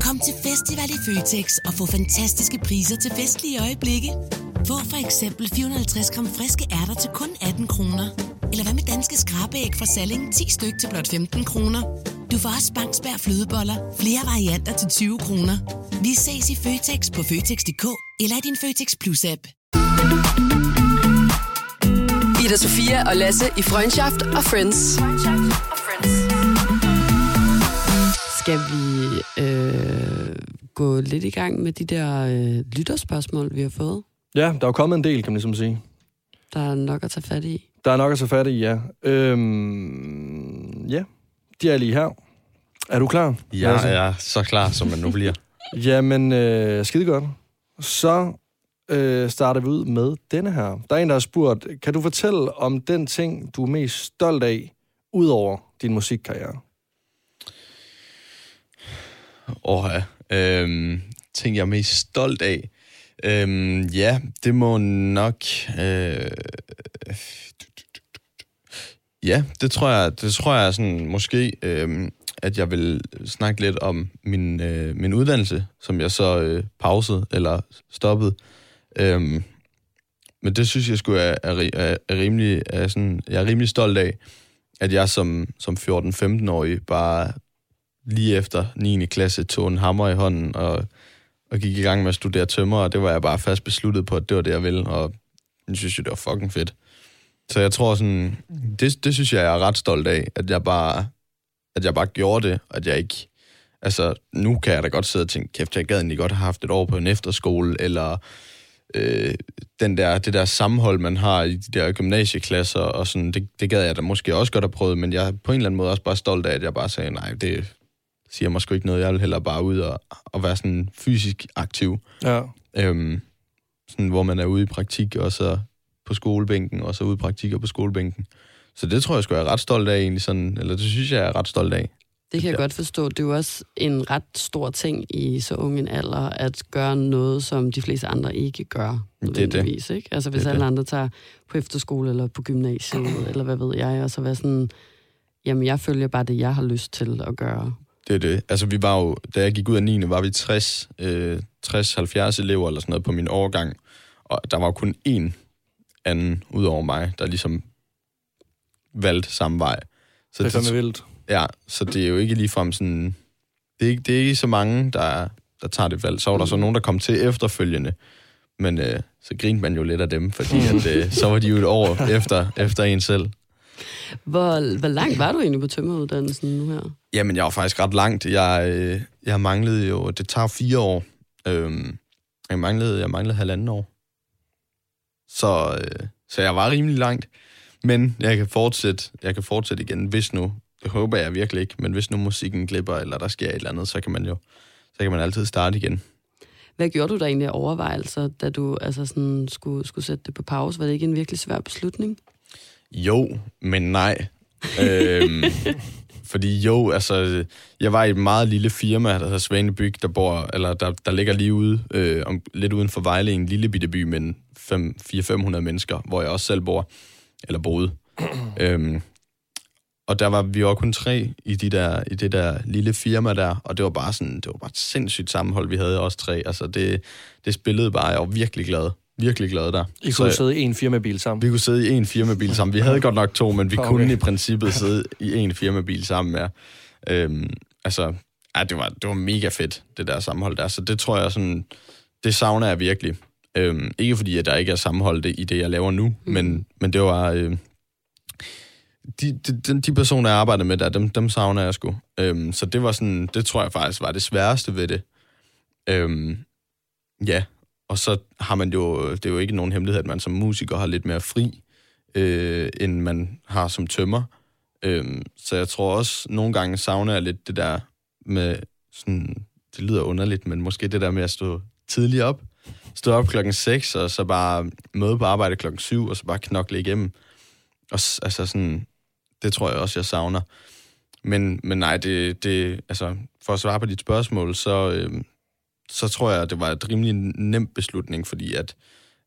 Kom til festival i Føtex og få fantastiske priser til festlige øjeblikke. Få for eksempel 450 gram friske ærter til kun 18 kroner. Eller hvad med danske skrabeæg fra Salling 10 styk til blot 15 kroner. Du får også Bangsberg flødeboller, flere varianter til 20 kroner. Vi ses i Føtex på Føtex.dk eller i din Føtex Plus-app. Ida Sofia og Lasse i Freundschaft og Friends. Skal vi øh, gå lidt i gang med de der øh, lytterspørgsmål, vi har fået? Ja, der er jo kommet en del, kan man ligesom sige. Der er nok at tage fat i. Der er nok at tage fat i, ja. Øhm, ja, de er lige her. Er du klar? Jeg Lasse? er så klar, som man nu bliver. Jamen, øh, skide godt. Så øh, starter vi ud med denne her. Der er en, der har spurgt, kan du fortælle om den ting, du er mest stolt af, ud over din musikkarriere? Åh, ja. Øhm, ting, jeg er mest stolt af. Øhm, ja, det må nok... Øh, ja, det tror jeg, det tror jeg sådan, måske, øh, at jeg vil snakke lidt om min, øh, min uddannelse, som jeg så øh, pausede eller stoppede. Øhm, men det synes jeg skulle er, er, er, er rimelig, er sådan, jeg er rimelig stolt af, at jeg som, som 14-15-årig bare lige efter 9. klasse tog en hammer i hånden og, og gik i gang med at studere tømmer, og det var jeg bare fast besluttet på, at det var det, jeg ville, og jeg synes jo, det var fucking fedt. Så jeg tror sådan, det, det synes jeg, jeg er ret stolt af, at jeg bare, at jeg bare gjorde det, at jeg ikke, altså nu kan jeg da godt sidde og tænke, kæft, jeg gad egentlig godt have haft et år på en efterskole, eller øh, den der, det der sammenhold, man har i de der gymnasieklasser, og sådan, det, det gad jeg da måske også godt have prøvet, men jeg er på en eller anden måde også bare stolt af, at jeg bare sagde, nej, det siger mig sgu ikke noget, jeg vil hellere bare ud og, og være sådan fysisk aktiv, Ja. øhm, sådan, hvor man er ude i praktik, og så på skolebænken, og så ude i praktik og på skolebænken. Så det tror jeg sgu, jeg er ret stolt af egentlig, sådan, eller det synes jeg, jeg er ret stolt af. Det kan jeg Ja. godt forstå. Det er jo også en ret stor ting i så ung en alder, at gøre noget, som de fleste andre ikke gør. Det er det. nødvendigvis, Ikke? Altså hvis Det alle det. andre tager på efterskole eller på gymnasiet, eller hvad ved jeg, og så være sådan, jamen jeg følger bare det, jeg har lyst til at gøre. Det er det. Altså, vi var jo, da jeg gik ud af 9. var vi 60, øh, 60-70 elever eller sådan noget på min årgang. Og der var jo kun én anden ud over mig, der ligesom valgte samme vej. Så Det er fandme vildt. Ja, så det er jo ikke ligefrem sådan... Det er ikke, det er ikke så mange, der, der tager det valg. Så var der så nogen, der kom til efterfølgende. Men øh, så grinte man jo lidt af dem, fordi at, øh, så var de jo et år efter, efter en selv. Hvor, hvor langt var du egentlig på tømmeruddannelsen nu her? Jamen, jeg var faktisk ret langt. Jeg, øh, jeg manglede jo... Det tager fire år. Øhm, jeg, manglede, jeg manglede halvanden år. Så, øh, så jeg var rimelig langt. Men jeg kan fortsætte, jeg kan fortsætte igen, hvis nu... Det håber jeg virkelig ikke, men hvis nu musikken glipper, eller der sker et eller andet, så kan man jo så kan man altid starte igen. Hvad gjorde du der egentlig af overvejelser, da du altså sådan, skulle, skulle sætte det på pause? Var det ikke en virkelig svær beslutning? Jo, men nej. øhm, fordi jo, altså, jeg var i et meget lille firma, der hedder Svanebyg, der, bor, eller der, der ligger lige ude, øh, om, lidt uden for Vejle, en lille bitte by med 400-500 mennesker, hvor jeg også selv bor, eller boede. øhm, og der var vi var kun tre i, de der, i det der lille firma der, og det var bare sådan, det var bare et sindssygt sammenhold, vi havde os tre. Altså det, det spillede bare, jeg var virkelig glad. Virkelig glad der. I Så- kunne sidde i en firmabil sammen. vi kunne sidde i en firmabil sammen. Vi havde godt nok to, men vi Okay. kunne i princippet sidde i en firmabil sammen, ja. Øhm, altså, ja, det var, det var mega fedt, det der sammenhold der. Så det tror jeg sådan, det savner jeg virkelig. Øhm, ikke fordi, at der ikke er sammenhold det- i det, jeg laver nu, mm. men, men det var... Øh, de, de, de, de personer, jeg arbejder med der, dem, dem savner jeg sgu. Øhm, så det var sådan, det tror jeg faktisk var det sværeste ved det. Øhm, ja, og så har man jo, det er jo ikke nogen hemmelighed, at man som musiker har lidt mere fri, øh, end man har som tømmer. Øh, så jeg tror også, nogle gange savner jeg lidt det der med, sådan, det lyder underligt, men måske det der med at stå tidligt op. Stå op klokken 6, og så bare møde på arbejde klokken 7, og så bare knokle igennem. Og altså sådan, det tror jeg også, jeg savner. Men, men nej, det, det, altså, for at svare på dit spørgsmål, så, øh, så tror jeg, at det var et rimelig nem beslutning, fordi at,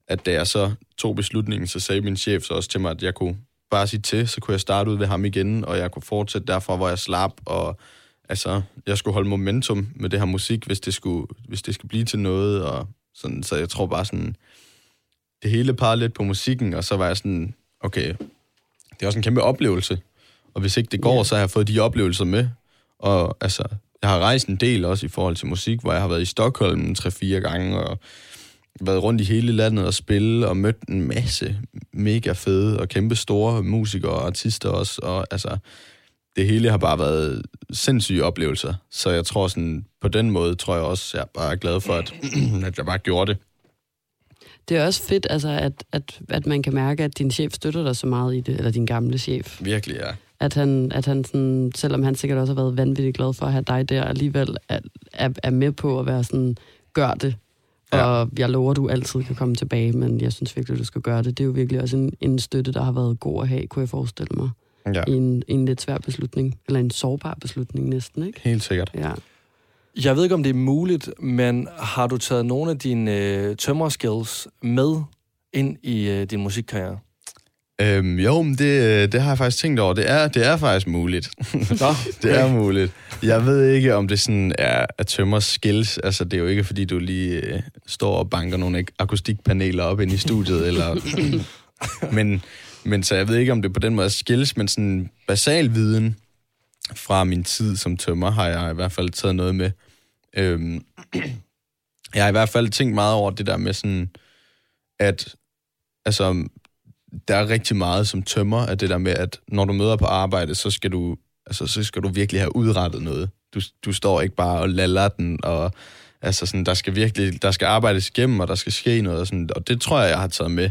at da jeg så tog beslutningen, så sagde min chef så også til mig, at jeg kunne bare sige til, så kunne jeg starte ud ved ham igen, og jeg kunne fortsætte derfra, hvor jeg slap, og altså, jeg skulle holde momentum med det her musik, hvis det skulle, hvis det skulle blive til noget, og sådan, så jeg tror bare sådan, det hele parrede lidt på musikken, og så var jeg sådan, okay, det er også en kæmpe oplevelse, og hvis ikke det går, Ja. så har jeg fået de oplevelser med, Og altså, jeg har rejst en del også i forhold til musik, hvor jeg har været i Stockholm 3-4 gange, og været rundt i hele landet og spille, og mødt en masse mega fede og kæmpe store musikere og artister også, og altså, det hele har bare været sindssyge oplevelser. Så jeg tror sådan, på den måde tror jeg også, jeg er bare glad for, at, at jeg bare gjorde det. Det er også fedt, altså, at, at, at man kan mærke, at din chef støtter dig så meget i det, eller din gamle chef. Virkelig, ja. At han, at han sådan, selvom han sikkert også har været vanvittigt glad for at have dig der, alligevel er, er, er med på at være sådan, gør det. Ja. Og jeg lover, at du altid kan komme tilbage, men jeg synes virkelig, at du skal gøre det. Det er jo virkelig også en, en støtte, der har været god at have, kunne jeg forestille mig. ja. I en, en lidt svær beslutning, eller en sårbar beslutning næsten, ikke? Helt sikkert. Ja. Jeg ved ikke, om det er muligt, men har du taget nogle af dine øh, tømmerskills med ind i øh, din musikkarriere? Øhm, jo, men det, øh, det har jeg faktisk tænkt over. Det er, det er faktisk muligt. Nå, det er muligt. Jeg ved ikke, om det sådan er at tømmer skills. Altså, det er jo ikke, fordi du lige øh, står og banker nogle ak- akustikpaneler op ind i studiet, eller... men, men så jeg ved ikke, om det på den måde er skills, men sådan basal viden fra min tid som tømmer har jeg i hvert fald taget noget med. Øhm, jeg har i hvert fald tænkt meget over det der med sådan, at altså, der er rigtig meget som tømmer af det der med, at når du møder på arbejde, så skal du, altså, så skal du virkelig have udrettet noget. Du, du står ikke bare og laller den, og altså sådan, der skal virkelig, der skal arbejdes igennem, og der skal ske noget, og, sådan, og det tror jeg, jeg har taget med.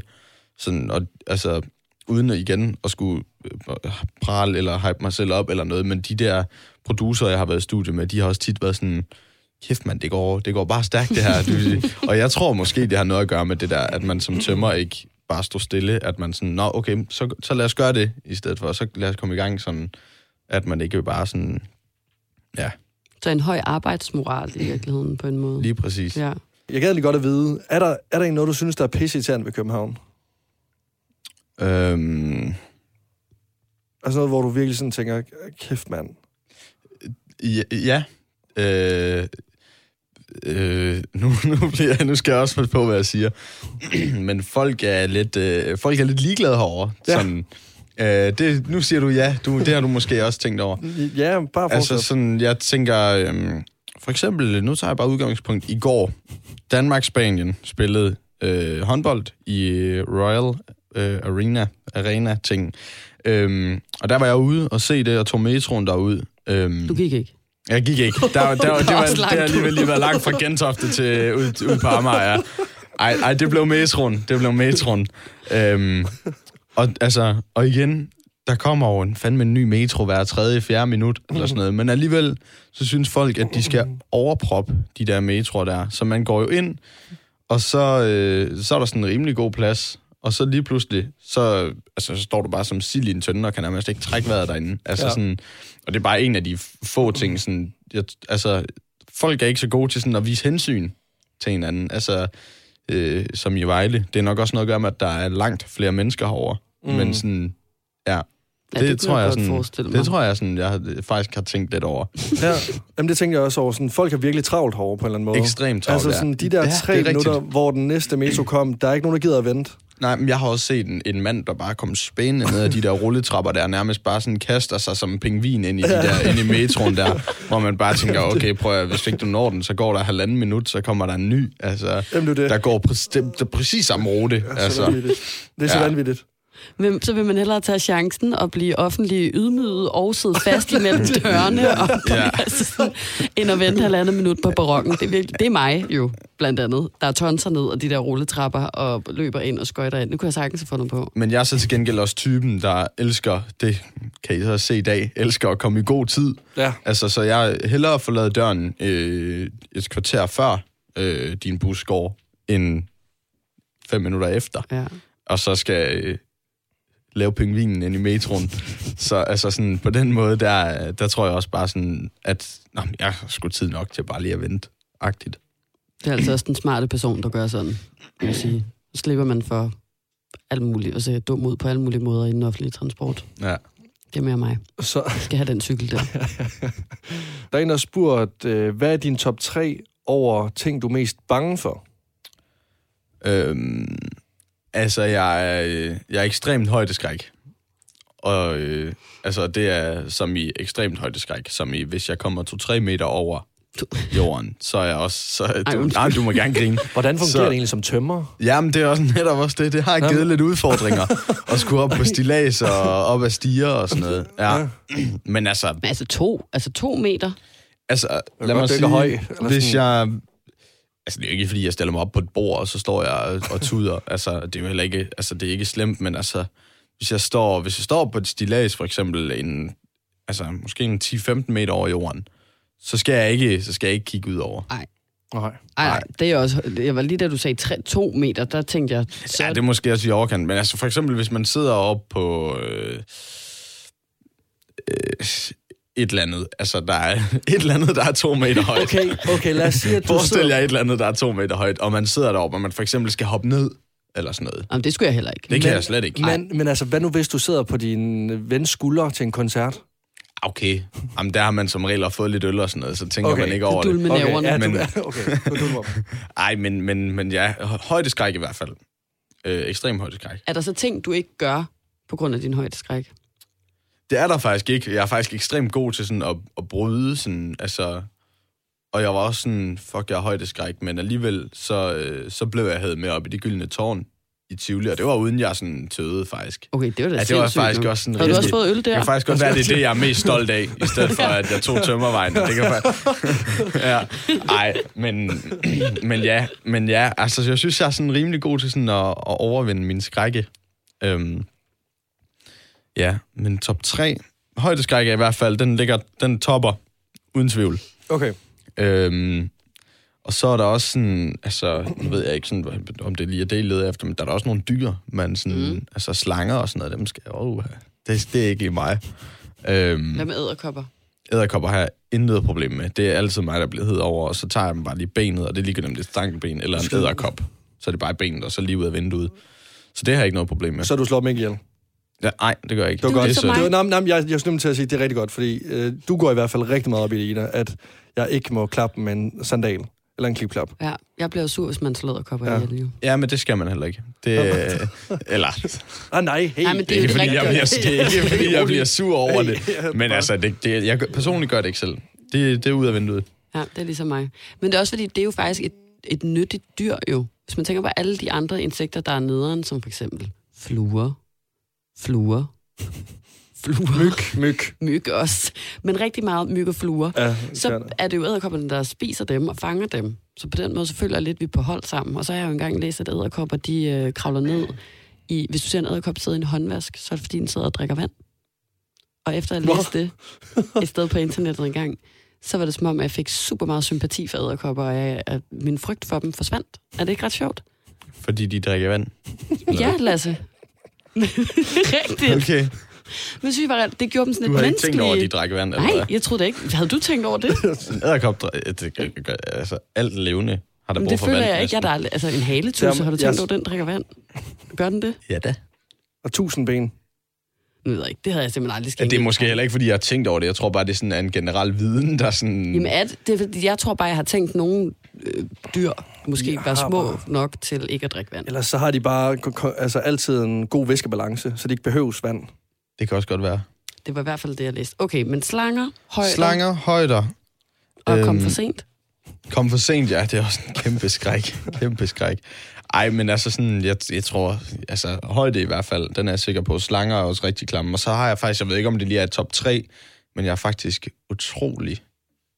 Sådan, og, altså, uden at igen at skulle øh, prale eller hype mig selv op eller noget, men de der producer, jeg har været i studie med, de har også tit været sådan, kæft mand, det går, det går bare stærkt det her. Og jeg tror måske, det har noget at gøre med det der, at man som tømmer ikke bare står stille, at man sådan, nå okay, så, så lad os gøre det i stedet for, så lad os komme i gang sådan, at man ikke bare sådan, ja, Så en høj arbejdsmoral i virkeligheden på en måde. lige præcis. Ja. Jeg gad lige godt at vide, er der, er der noget, du synes, der er pisseirriterende ved København? Øhm, Altså noget, hvor du virkelig sådan tænker, kæft mand. Ja. ja. Øh, øh, nu, nu, bliver, jeg- nu skal jeg også passe på, hvad jeg siger. Men folk er lidt, øh, folk er lidt ligeglade herovre. Ja. Sådan, øh, det, nu siger du ja. Du, det har du måske også tænkt over. Ja, bare Altså fortsæt. sådan, jeg tænker... Øhm, for eksempel, nu tager jeg bare udgangspunkt i går. Danmark-Spanien spillede øh, håndbold i Royal øh, Arena, arena ting. Øhm, og der var jeg ude og se det, og tog metroen derud. Øhm, Du gik ikke. Jeg gik ikke. Der, der, der, det, var, det har alligevel lige været langt fra Gentofte til ud, ud på Amager. Ej, ej, det blev metroen. Det blev metroen. Øhm, og, altså, og igen, der kommer jo en fandme en ny metro hver tredje, fjerde minut, eller sådan noget. Men alligevel, så synes folk, at de skal overproppe de der metroer der. Så man går jo ind, og så, øh, så er der sådan en rimelig god plads. Og så lige pludselig, så, altså, så står du bare som sild i en tønde, og kan nærmest ikke trække vejret derinde. Altså Ja. sådan, og det er bare en af de få ting, sådan, jeg, altså, folk er ikke så gode til sådan at vise hensyn til hinanden. Altså, øh, som i Vejle. Det er nok også noget at gøre med, at der er langt flere mennesker herovre. Mm. Men sådan, ja, Ja, det, det kunne tror jeg jeg, sådan, det tror jeg sådan, jeg faktisk har tænkt lidt over. Ja, jamen det tænker jeg også over. Sådan, folk har virkelig travlt herovre på en eller anden måde. Ekstremt travlt, Altså ja. sådan, de der Ja, tre det er minutter, hvor den næste metro kom, der er ikke nogen, der gider at vente. Nej, men jeg har også set en, en mand, der bare kom spændende ned ad de der rulletrapper der, nærmest bare sådan kaster sig som en pingvin ind i, de der, ind i metroen der, hvor man bare tænker, okay, prøv at, hvis ikke du når den, så går der halvanden minut, så kommer der en ny. Altså, Jamen, det det. der går præ- det, det er præcis samme rute. Så Altså, vanvittigt. Det er så Ja. vanvittigt. Men, så vil man hellere tage chancen og blive offentlig ydmyget og sidde fast imellem dørene, og, Ja. altså sådan, end at vente halvandet minut på perronen. Det er, virkelig, det er mig jo, blandt andet. Der er tonser ned og de der rulletrapper og løber ind og skøjter ind. Det kunne jeg sagtens have fundet på. Men jeg er så til gengæld også typen, der elsker, det kan I så se i dag, elsker at komme i god tid. Ja. Altså, så jeg hellere forlade døren øh, et kvarter før øh, din bus går, end fem minutter efter. Ja. Og så skal øh, lave pingvinen ind i metroen. så altså sådan, på den måde, der, der tror jeg også bare sådan, at nå, jeg har sgu tid nok til bare lige at vente. Agtigt. Det er altså også den smarte person, der gør sådan. Jeg vil sige. Så slipper man for alt muligt, og ser dum ud på alle mulige måder i den offentlige transport. Ja. Det er mere mig. Så Jeg skal have den cykel der. der er en, der har spurgt, øh, hvad er din top 3 over ting, du er mest bange for? Øhm, altså, jeg er, øh, jeg er ekstremt højdeskræk. Og øh, altså, det er som i ekstremt højdeskræk, som i, hvis jeg kommer 2-3 meter over jorden, så er jeg også... Så, Ej, du, nej, du må gerne grine. Hvordan fungerer Så- det egentlig som tømmer? Jamen, det er også netop også det. Det har givet lidt udfordringer. at skulle op på stilas og op ad stiger og sådan noget. Ja. Men altså, Men altså to, altså to meter. altså lad mig sige, høj, hvis sådan. jeg... Altså, det er jo ikke, fordi jeg stiller mig op på et bord, og så står jeg og, og tuder. Altså, det er jo heller ikke, altså, det er ikke slemt, men altså, hvis jeg står, hvis jeg står på et stilas, for eksempel, en, altså, måske en 10-15 meter over jorden, så skal jeg ikke, så skal jeg ikke kigge ud over. Nej. Ej, nej, det er også... Jeg var lige da du sagde tre, to meter, der tænkte jeg... Så, Ja, det er måske også i overkant. Men altså for eksempel, hvis man sidder op på øh, øh, et eller andet, altså der er et eller andet, der er to meter højt. Okay, okay, lad os sige, at du Forestil sidder... jer et eller andet, der er to meter højt, og man sidder deroppe, og man for eksempel skal hoppe ned, eller sådan noget. Jamen, det skulle jeg heller ikke. Det kan jeg slet ikke. Men, men altså, hvad nu hvis du sidder på din vens skulder til en koncert? Okay, Jamen, der har man som regel fået lidt øl og sådan noget, så tænker Okay, man ikke over du det. med næverne. ja, Men- du, okay, du, du, Ej, men, men, men ja, højdeskræk i hvert fald. Øh, ekstrem højdeskræk. Er der så ting, du ikke gør på grund af din højdeskræk? Det er der faktisk ikke. Jeg er faktisk ekstremt god til sådan at, at bryde sådan, altså... Og jeg var også sådan, fuck, jeg har højdeskræk, men alligevel, så, øh, så blev jeg hævet med op i det gyldne tårn i Tivoli, og det var uden jeg sådan tøvede faktisk. Okay, det var da Ja, det var faktisk nu. også sådan Har du også fået øl Det der? kan faktisk godt være, det er det, jeg er mest stolt af, i stedet for, at jeg tog tømmervejen. Det kan faktisk... ja. Ej, men, men ja, men ja, altså jeg synes, jeg er sådan rimelig god til sådan at, at overvinde min skrække. Øhm, ja, men top 3, højdeskræk er i hvert fald, den ligger, den topper, uden tvivl. Okay. Øhm, og så er der også sådan, altså, nu ved jeg ikke sådan, om det lige er det, leder efter, men der er der også nogle dyr, man sådan, mm. altså slanger og sådan noget, dem skal jeg, oh, det, det er ikke lige mig. Øhm, Hvad med æderkopper? æderkopper har jeg intet problem med. Det er altid mig, der bliver hed over, og så tager jeg dem bare lige i benet, og det er ligegyldigt, om det er stankelben eller en æderkop. Så er det bare benet, og så lige ud af vinduet. Så det har jeg ikke noget problem med. Så du slår dem ikke ihjel. Ja, nej, det gør jeg ikke. Det var Du er godt. Det mig. var, nej, nej, jeg, jeg er nemt til at sige, at det er rigtig godt, fordi øh, du går i hvert fald rigtig meget op i det, Ida, at jeg ikke må klappe med en sandal eller en klipklap. Ja, jeg bliver sur, hvis man slår æderkopper Ja. jo. Ja, men det skal man heller ikke. Det, eller, Ah, nej, hey. Nej, men det er ikke fordi, jeg bliver, det er ikke, fordi jeg bliver sur over det. Ja, Men altså, det, det, jeg personligt gør det ikke selv. Det, det er ud af vinduet. Ja, det er ligesom mig. Men det er også fordi, det er jo faktisk et, et nyttigt dyr jo. Hvis man tænker på alle de andre insekter, der er nederen, som for eksempel fluer, fluer, fluer, Myg, myg. myg også, men rigtig meget myg og fluer. Ja, Så er det jo æderkopperne, der spiser dem og fanger dem. Så på den måde, så føler jeg lidt, at vi er på hold sammen. Og så har jeg jo engang læst, at æderkopper, de øh, kravler ned i... Hvis du ser en æderkop sidde i en håndvask, så er det fordi, den sidder og drikker vand. Og efter at have læst det et sted på internettet engang, så var det som om, at jeg fik super meget sympati for æderkopper, og jeg, at min frygt for dem forsvandt. Er det ikke ret sjovt? Fordi de drikker vand. Ja, Lasse. Rigtigt. Okay. Men synes, jeg var, det gjorde dem sådan Du lidt har ikke tænkt over, at de menneskelige. drikker vand, eller Nej, hvad? jeg troede det ikke. Havde du tænkt over det? En æderkop, det, det, det, altså alt levende har der Men brug det for føler vand. jeg ikke. Jeg er der aldrig, altså en haletusse, Jamen, har du jeg- tænkt over, den drikker vand? Gør den det? Ja da. Og tusind ben. Nu ved jeg ikke. Det havde jeg simpelthen aldrig Ja, skænket. det er måske heller ikke, fordi jeg har tænkt over det. Jeg tror bare, det er sådan en generel viden, der er sådan... Jamen, er det, det er, fordi, jeg tror bare, jeg har tænkt, nogle øh, dyr måske var har små bare- nok til ikke at drikke vand. Ellers så har de bare altså, altid en god væskebalance, så de ikke behøves vand. Det kan også godt være. Det var i hvert fald det, jeg læste. Okay, men slanger, højder Slanger, højder. og kom Øhm, for sent. Kom for sent, ja. Det er også en kæmpe skræk. kæmpe skræk. Ej, men altså sådan, jeg, jeg tror, altså højde i hvert fald, den er jeg sikker på. Slanger er også rigtig klamme. Og så har jeg faktisk, jeg ved ikke, om det lige er top 3, men jeg er faktisk utrolig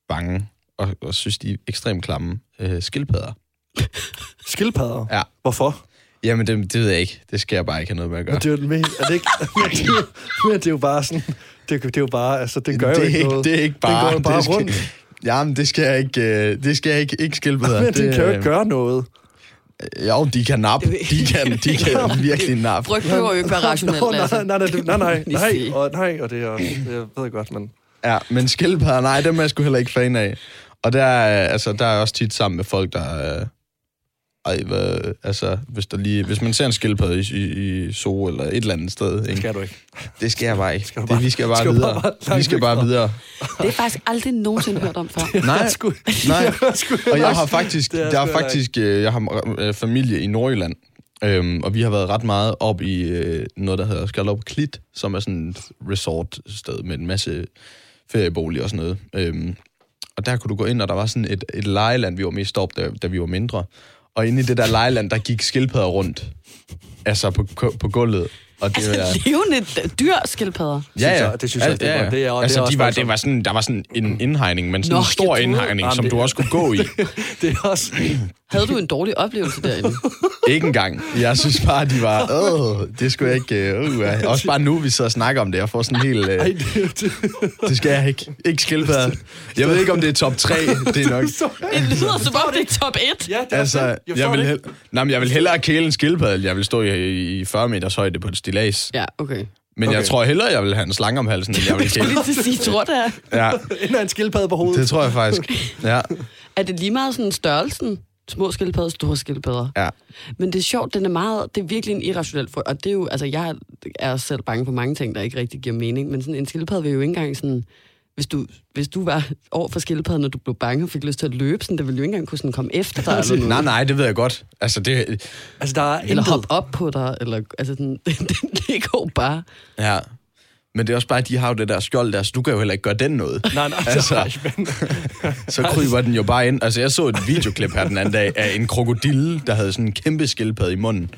bange og, og synes, de er ekstremt klamme. Øh, skildpadder. Skildpadder. Ja. Hvorfor? Jamen, det, det ved jeg ikke. Det skal jeg bare ikke have noget med at gøre. Men det er, jo, men, er det ikke, men det, er jo- men det er jo bare sådan... Det, er- det er jo bare... Altså, det gør det jo er ikke ikke, noget. det er ikke bare... går jo bare det skal, rundt. Jamen, det skal jeg ikke... øh, Det skal jeg ikke, ikke skildpadder. Men det kan jo ikke gøre noget. Jo, de kan nappe. De kan, de kan virkelig nappe. Frygt behøver jo ikke være rationelt, Nå, nej, nej, nej, nej, nej, og, nej, og det er også, det ved jeg godt, men... Ja, men skildpadder, nej, dem er jeg sgu heller ikke fan af. Og der er, altså, der er jeg også tit sammen med folk, der er... Ej, hvad, altså, hvis, der lige, hvis man ser en skildpadde i, i, i zoo eller et eller andet sted, Det ikke? skal du ikke. det skal jeg bare ikke. Skal du det, bare- vi skal bare skal videre. bare vi skal bare videre. Det er jeg faktisk aldrig nogensinde hørt om før. Nej, Sgu- nej. Og jeg har faktisk, Det er jeg har faktisk, øh, jeg har øh, familie i Nordjylland, Øhm, og vi har været ret meget op i øh, noget, der hedder Skalop Klit, som er sådan et resort-sted med en masse ferieboliger og sådan noget. Øhm, og der kunne du gå ind, og der var sådan et, et lejeland, vi var mest op, da, da vi var mindre. Og inde i det der lejeland, der gik skildpadder rundt. Altså på, på gulvet. Og det Altså, var, levende dyr skildpadder. Ja, ja. jeg- det synes jeg, det var- det er- og det altså, er også de var, det var sådan, der var sådan en indhegning, men sådan Nå, en stor indhegning, som det- du også kunne gå i. Det er også... Havde du en dårlig oplevelse derinde? Ikke engang. Jeg synes bare, de var, åh, det skulle jeg ikke, øh, uh, uh. Også bare nu, vi sidder og snakker om det, jeg får sådan helt, Ej, øh, det, det, det skal jeg ikke. Ikke skildpadder. Jeg ved ikke, om det er top 3, det er nok. Det lyder som om, det er top 1. ja, det er Altså, det. jeg, vil det hel... ikke. Nej, men jeg vil hellere kæle en skildpadde, end jeg vil stå i, i 40 meters højde på et stilas. Ja, okay. Men okay. jeg tror hellere, jeg vil have en slange om halsen, end jeg vil Jeg kæle. lige til at sige, tror det er. Ja, Ender en skildpadde på hovedet. det tror jeg faktisk. Ja, Er det lige meget sådan størrelsen? Små skildpadder, store skildpadder. ja. Men det er sjovt, den er meget, det er virkelig en irrationel for, og det er jo, altså jeg er selv bange for mange ting, der ikke rigtig giver mening, men sådan en skildpadde vil jo ikke engang sådan, hvis du, hvis du var over for skildpadden, når du blev bange og fik lyst til at løbe, sådan, det ville jo ikke engang kunne sådan komme efter dig, eller, noget. Nej, nej, det ved jeg godt. Altså, det... Altså, der er eller intet... hoppe op på dig, eller, altså sådan, det, det, det går bare. Ja. Men det er også bare, at de har jo det der skjold der, så du kan jo heller ikke gøre den noget. Nej, nej, Altså. Så kryber den jo bare ind. Altså, jeg så et videoklip her den anden dag af en krokodille, der havde sådan en kæmpe skildpadde i munden.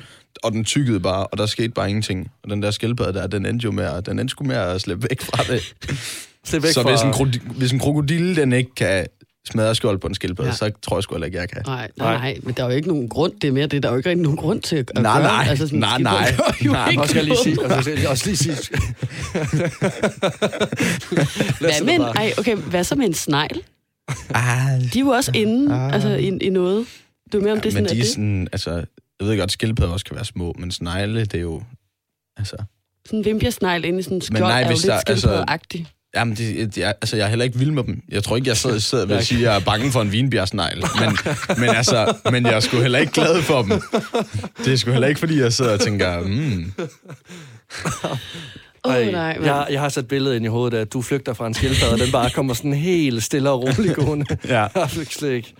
Og den tykkede bare, og der skete bare ingenting. Og den der skildpadde der, den endte jo med, at, den endte sgu med at slippe væk fra det. Slip væk så fra... hvis en, krodi- hvis en krokodille, den ikke kan smadre skjold på en skildpadde, Ja. ja. så tror jeg sgu heller ikke, jeg kan. Nej, nej, Nej. men der er jo ikke nogen grund, det er mere det, der er jo ikke rigtig nogen grund til at Nej, gøre. nej, altså sådan, nej, nej, nej, ikke Og skal jeg lige sige... jeg også lige sige... Hvad med en, ej, okay, hvad så med en snegl? Ah, De er jo også inde Ah. altså, i, i noget. Det er mere om det er men sådan, de er det, sådan, altså, jeg ved godt, at skildpadder også kan være små, men snegle, det er jo, altså, sådan en vimpjersnegl inde i sådan en skjold nej, er jo hvis lidt der- altså-. Jamen, det, det er, altså, jeg er heller ikke vild med dem. Jeg tror ikke, jeg sidder, sidder ved at sige, at jeg er bange for en vinbjergsnegl. Men, men, altså, men jeg er sgu heller ikke glad for dem. Det er sgu heller ikke, fordi jeg sidder og tænker, mm, Ej, oh, nej, mand. jeg, jeg har sat billedet ind i hovedet af, at du flygter fra en skildpadde, og den bare kommer sådan helt stille og roligt gående. ja. Absolut slet ikke.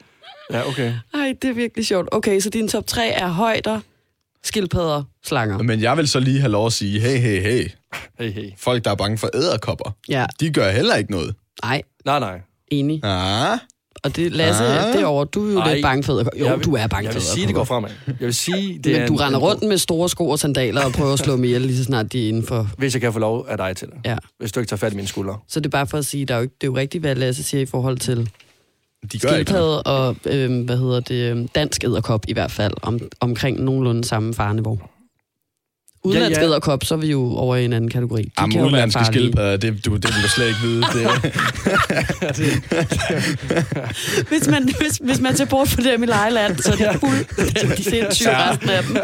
Ja, okay. Ej, det er virkelig sjovt. Okay, så din top 3 er højder, skildpadder, slanger. Men jeg vil så lige have lov at sige, hey, hey, hey, Hey, hey. folk, der er bange for æderkopper, Ja, de gør heller ikke noget. nej, Nej, nej. enig. Ah, Og det, Lasse, Ah. derovre, du er jo Ej, lidt bange for æderkopper. Jo, Jeg vil- du er bange Jeg for vil sige, det går fremad. Jeg vil sige, det er Men du en- render en- rundt med store sko og sandaler og prøver at slå dem ihjel, lige så snart de er inden for... Hvis jeg kan få lov af dig til det. Ja. Hvis du ikke tager fat i mine skuldre. Så det er bare for at sige, der er jo ikke, det er jo rigtigt, hvad Lasse siger i forhold til de gør ikke noget. skildpadde og, øh, hvad hedder det, øh, dansk æderkop i hvert fald, om, omkring nogenlunde samme farniveau. Udlandsk Ja, ja, ja. æderkop, så er vi jo over i en anden kategori. De Jamen, udenlandske skildpadder, det, du, det vil du slet ikke vide. Det, Hvis man, hvis, hvis man tager bort for dem i lejeland, så er det fuldstændig sindssygt Ja. resten af dem.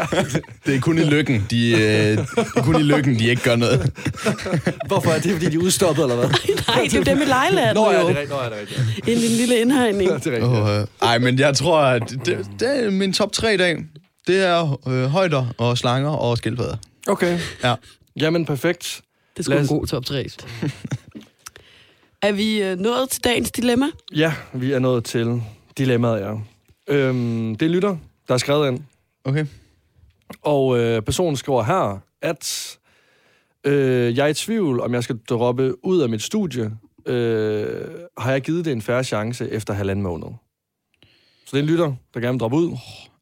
det er kun i lykken, de, øh, det er kun i lykken, de ikke gør noget. Hvorfor er det, fordi de er udstoppet, eller hvad? Nej, det er jo dem i lejeland, Nå, ja, det er rigtigt. Nå, ja, det er rigtigt. I en lille indhegning. Det er rigtigt. Oh, øh. Ej, men jeg tror, at det, det er min top 3 i dag. Det er øh, højder og slanger og skildpadder. Okay. Ja. Jamen, perfekt. Det skulle en Lasse. god top 3. Er vi øh, nået til dagens dilemma? Ja, vi er nået til dilemmaet, ja. Øhm, det er en lytter, der er skrevet ind. Okay. Og øh, personen skriver her, at øh, jeg er i tvivl, om jeg skal droppe ud af mit studie. Øh, har jeg givet det en færre chance efter halvanden måned? Så det er en lytter, der gerne vil droppe ud.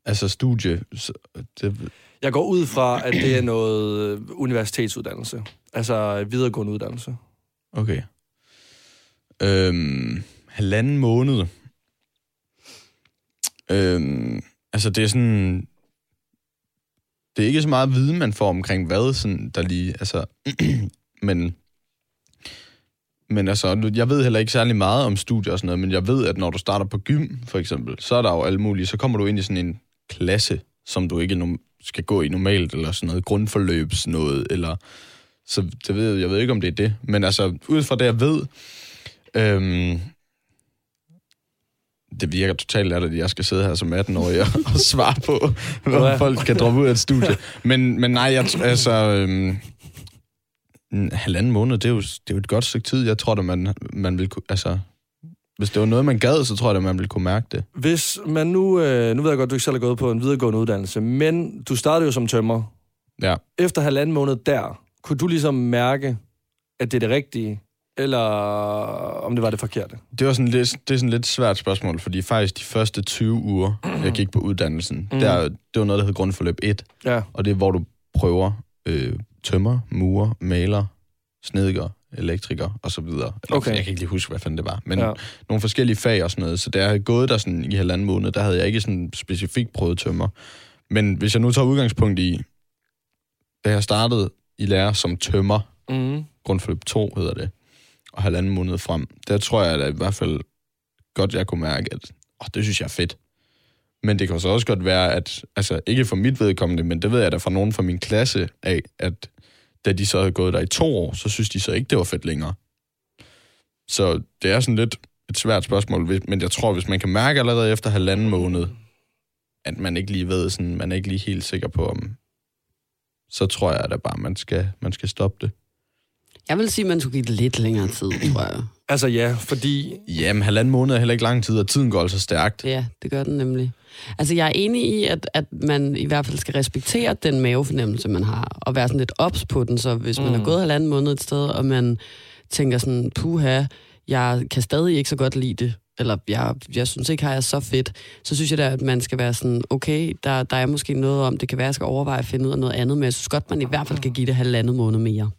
Altså studie, så, det, jeg går ud fra, at det er noget øh, universitetsuddannelse. Altså videregående uddannelse. okay. Øhm, halvanden måned. Øhm, altså det er sådan... Det er ikke så meget viden, man får omkring hvad, sådan, der lige... Altså, men... Men altså, jeg ved heller ikke særlig meget om studier og sådan noget, men jeg ved, at når du starter på gym, for eksempel, så er der jo alle mulige, så kommer du ind i sådan en klasse, som du ikke nom- skal gå i normalt, eller sådan noget grundforløbs noget, eller... Så det ved, jeg ved ikke, om det er det. Men altså, ud fra det, jeg ved, øhm, det virker totalt latterligt, at jeg skal sidde her som 18-årig og, og svare på, hvor Ja. folk kan droppe ud af et studie. Men, men nej, jeg, altså, øhm, en halvanden måned, det er, jo, det er jo et godt stykke tid. Jeg tror, at man, man vil altså, hvis det var noget, man gad, så tror jeg, at man ville kunne mærke det. Hvis man nu... Øh, nu ved jeg godt, du ikke selv har gået på en videregående uddannelse, men du startede jo som tømmer. Ja. Efter halvanden måned der, kunne du ligesom mærke, at det er det rigtige, eller om det var det forkerte? Det var sådan lidt, det er sådan lidt svært spørgsmål, fordi faktisk de første 20 uger, jeg gik på uddannelsen, mm. der, det var noget, der hed grundforløb 1, Ja. og det er, hvor du prøver øh, tømmer, murer, maler, snedker, elektriker og så videre. Eller, Okay. Jeg kan ikke lige huske, hvad fanden det var, men Ja. nogle forskellige fag og sådan noget. Så da jeg havde gået der sådan i halvanden måned, der havde jeg ikke sådan specifikt prøvet tømmer. Men hvis jeg nu tager udgangspunkt i, da jeg startede i lære som tømmer, Mm. grundforløb 2 hedder det, og halvanden måned frem, der tror jeg da i hvert fald godt, jeg kunne mærke, at åh, det synes jeg er fedt. Men det kan så også godt være, at, altså ikke for mit vedkommende, men det ved jeg da fra nogen fra min klasse af, at da de så havde gået der i to år, så synes de så ikke, det var fedt længere. Så det er sådan lidt et svært spørgsmål, men jeg tror, hvis man kan mærke allerede efter halvanden måned, at man ikke lige ved, sådan, man er ikke lige helt sikker på, om så tror jeg da bare, man skal, man skal stoppe det. Jeg vil sige, at man skulle give det lidt længere tid, tror jeg. Altså ja, fordi... Jamen, halvanden måned er heller ikke lang tid, og tiden går altså stærkt. Ja, det gør den nemlig. Altså, jeg er enig i, at, at man i hvert fald skal respektere den mavefornemmelse, man har, og være sådan lidt ops på den, så hvis man Mm. har gået halvanden måned et sted, og man tænker sådan, puha, jeg kan stadig ikke så godt lide det, eller jeg, jeg synes ikke, har jeg så fedt, så synes jeg da, at man skal være sådan, okay, der, der er måske noget om, det kan være, at jeg skal overveje at finde ud af noget andet, men jeg synes godt, man i hvert fald kan give det halvandet måned mere.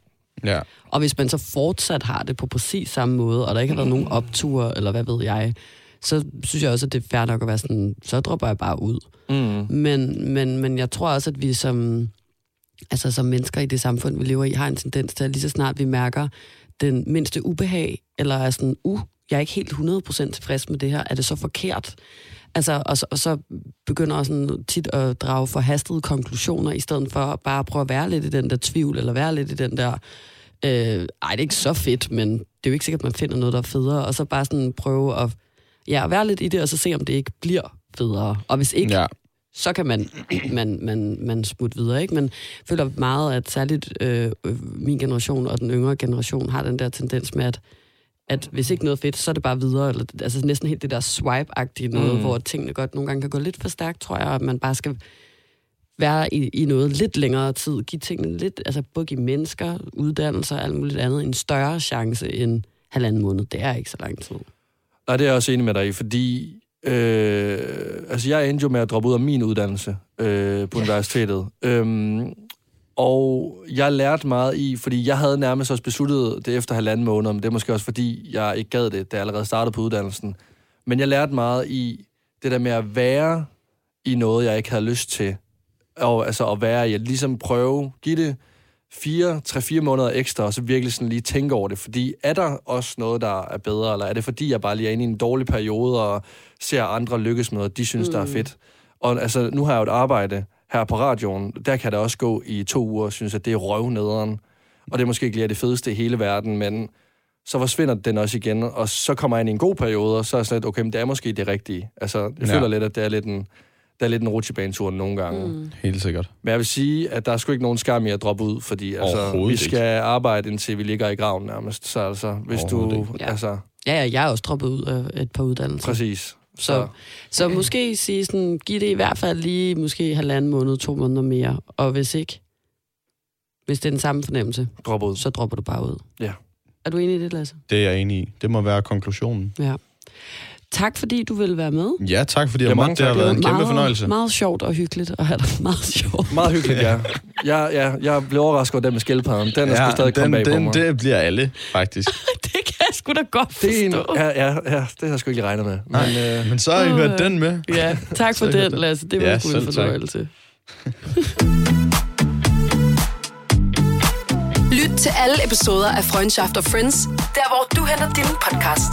Ja. Og hvis man så fortsat har det på præcis samme måde, og der ikke har været nogen opture, eller hvad ved jeg, så synes jeg også, at det er fair nok at være sådan, så dropper jeg bare ud. Mm. Men, men, men jeg tror også, at vi som, altså som mennesker i det samfund, vi lever i, har en tendens til, at lige så snart vi mærker den mindste ubehag, eller er sådan, uh, jeg er ikke helt 100% tilfreds med det her, er det så forkert? Altså, og, så, og så begynder også sådan tit at drage forhastede konklusioner, i stedet for at bare prøve at være lidt i den der tvivl, eller være lidt i den der, øh, ej, det er ikke så fedt, men det er jo ikke sikkert, at man finder noget, der er federe, og så bare sådan prøve at, ja, at være lidt i det, og så se, om det ikke bliver federe. Og hvis ikke, Ja. så kan man, man, man, man smutte videre. Ikke? Men jeg føler meget, at særligt øh, min generation og den yngre generation har den der tendens med, at, at hvis ikke noget fedt, så er det bare videre. Eller, altså næsten helt det der swipe-agtige noget, Mm. hvor tingene godt nogle gange kan gå lidt for stærkt, tror jeg, at man bare skal være i, i noget lidt længere tid. Give tingene lidt, altså både give mennesker, uddannelser og alt muligt andet en større chance end halvanden måned. Det er ikke så lang tid. Nej, det er jeg også enig med dig i, fordi øh, altså jeg endte jo med at droppe ud af min uddannelse øh, på universitetet. Øhm, og jeg lærte meget i, fordi jeg havde nærmest også besluttet det efter halvanden måned, men det er måske også fordi, jeg ikke gad det, da jeg allerede startede på uddannelsen. Men jeg lærte meget i det der med at være i noget, jeg ikke havde lyst til. Og altså at være i, at ligesom prøve, give det fire, tre, fire måneder ekstra, og så virkelig sådan lige tænke over det. Fordi er der også noget, der er bedre, eller er det fordi, jeg bare lige er inde i en dårlig periode, og ser andre lykkes med noget, de synes, mm. der er fedt. Og altså, nu har jeg jo et arbejde her på radioen, der kan det også gå i to uger, og synes, at det er røvnederen. Og det er måske ikke lige det fedeste i hele verden, men så forsvinder den også igen, og så kommer jeg ind i en god periode, og så er jeg sådan lidt, okay, men det er måske det rigtige. Altså, jeg Ja. føler lidt, at det er lidt en, det er lidt en rutsjebanetur nogle gange. Mm. Helt sikkert. Men jeg vil sige, at der er sgu ikke nogen skam i at droppe ud, fordi altså, vi ikke. skal arbejde, indtil vi ligger i graven nærmest. Så altså, hvis du... Ikke. Ja. Altså, Ja, ja, jeg er også droppet ud af et par uddannelser. præcis. Så, så måske sige sådan, giv det i hvert fald lige måske halvanden måned, to måneder mere. Og hvis ikke, hvis det er den samme fornemmelse, Drop ud. så dropper du bare ud. Ja. Er du enig i det, Lasse? Det er jeg enig i. Det må være konklusionen. Ja. Tak fordi du ville være med. Ja, tak fordi jeg Ja, måtte. Det har været en kæmpe meget, fornøjelse. Meget sjovt og hyggeligt at have dig. Meget sjovt. Meget hyggeligt, ja. Jeg, ja, jeg blev overrasket over den med skildpadden. Den er ja, sgu stadig den, kommet bag på den, mig. det bliver alle, faktisk. det kan jeg sgu da godt det er en, forstå. ja, ja, ja, det har jeg sgu ikke regnet med. Men, øh, Men så har I hørt den med. Ja, tak for den. Lasse. Det var Ja, ja, en fornøjelse. Lyt til alle episoder af Freundschaft og Friends, der hvor du henter din podcast.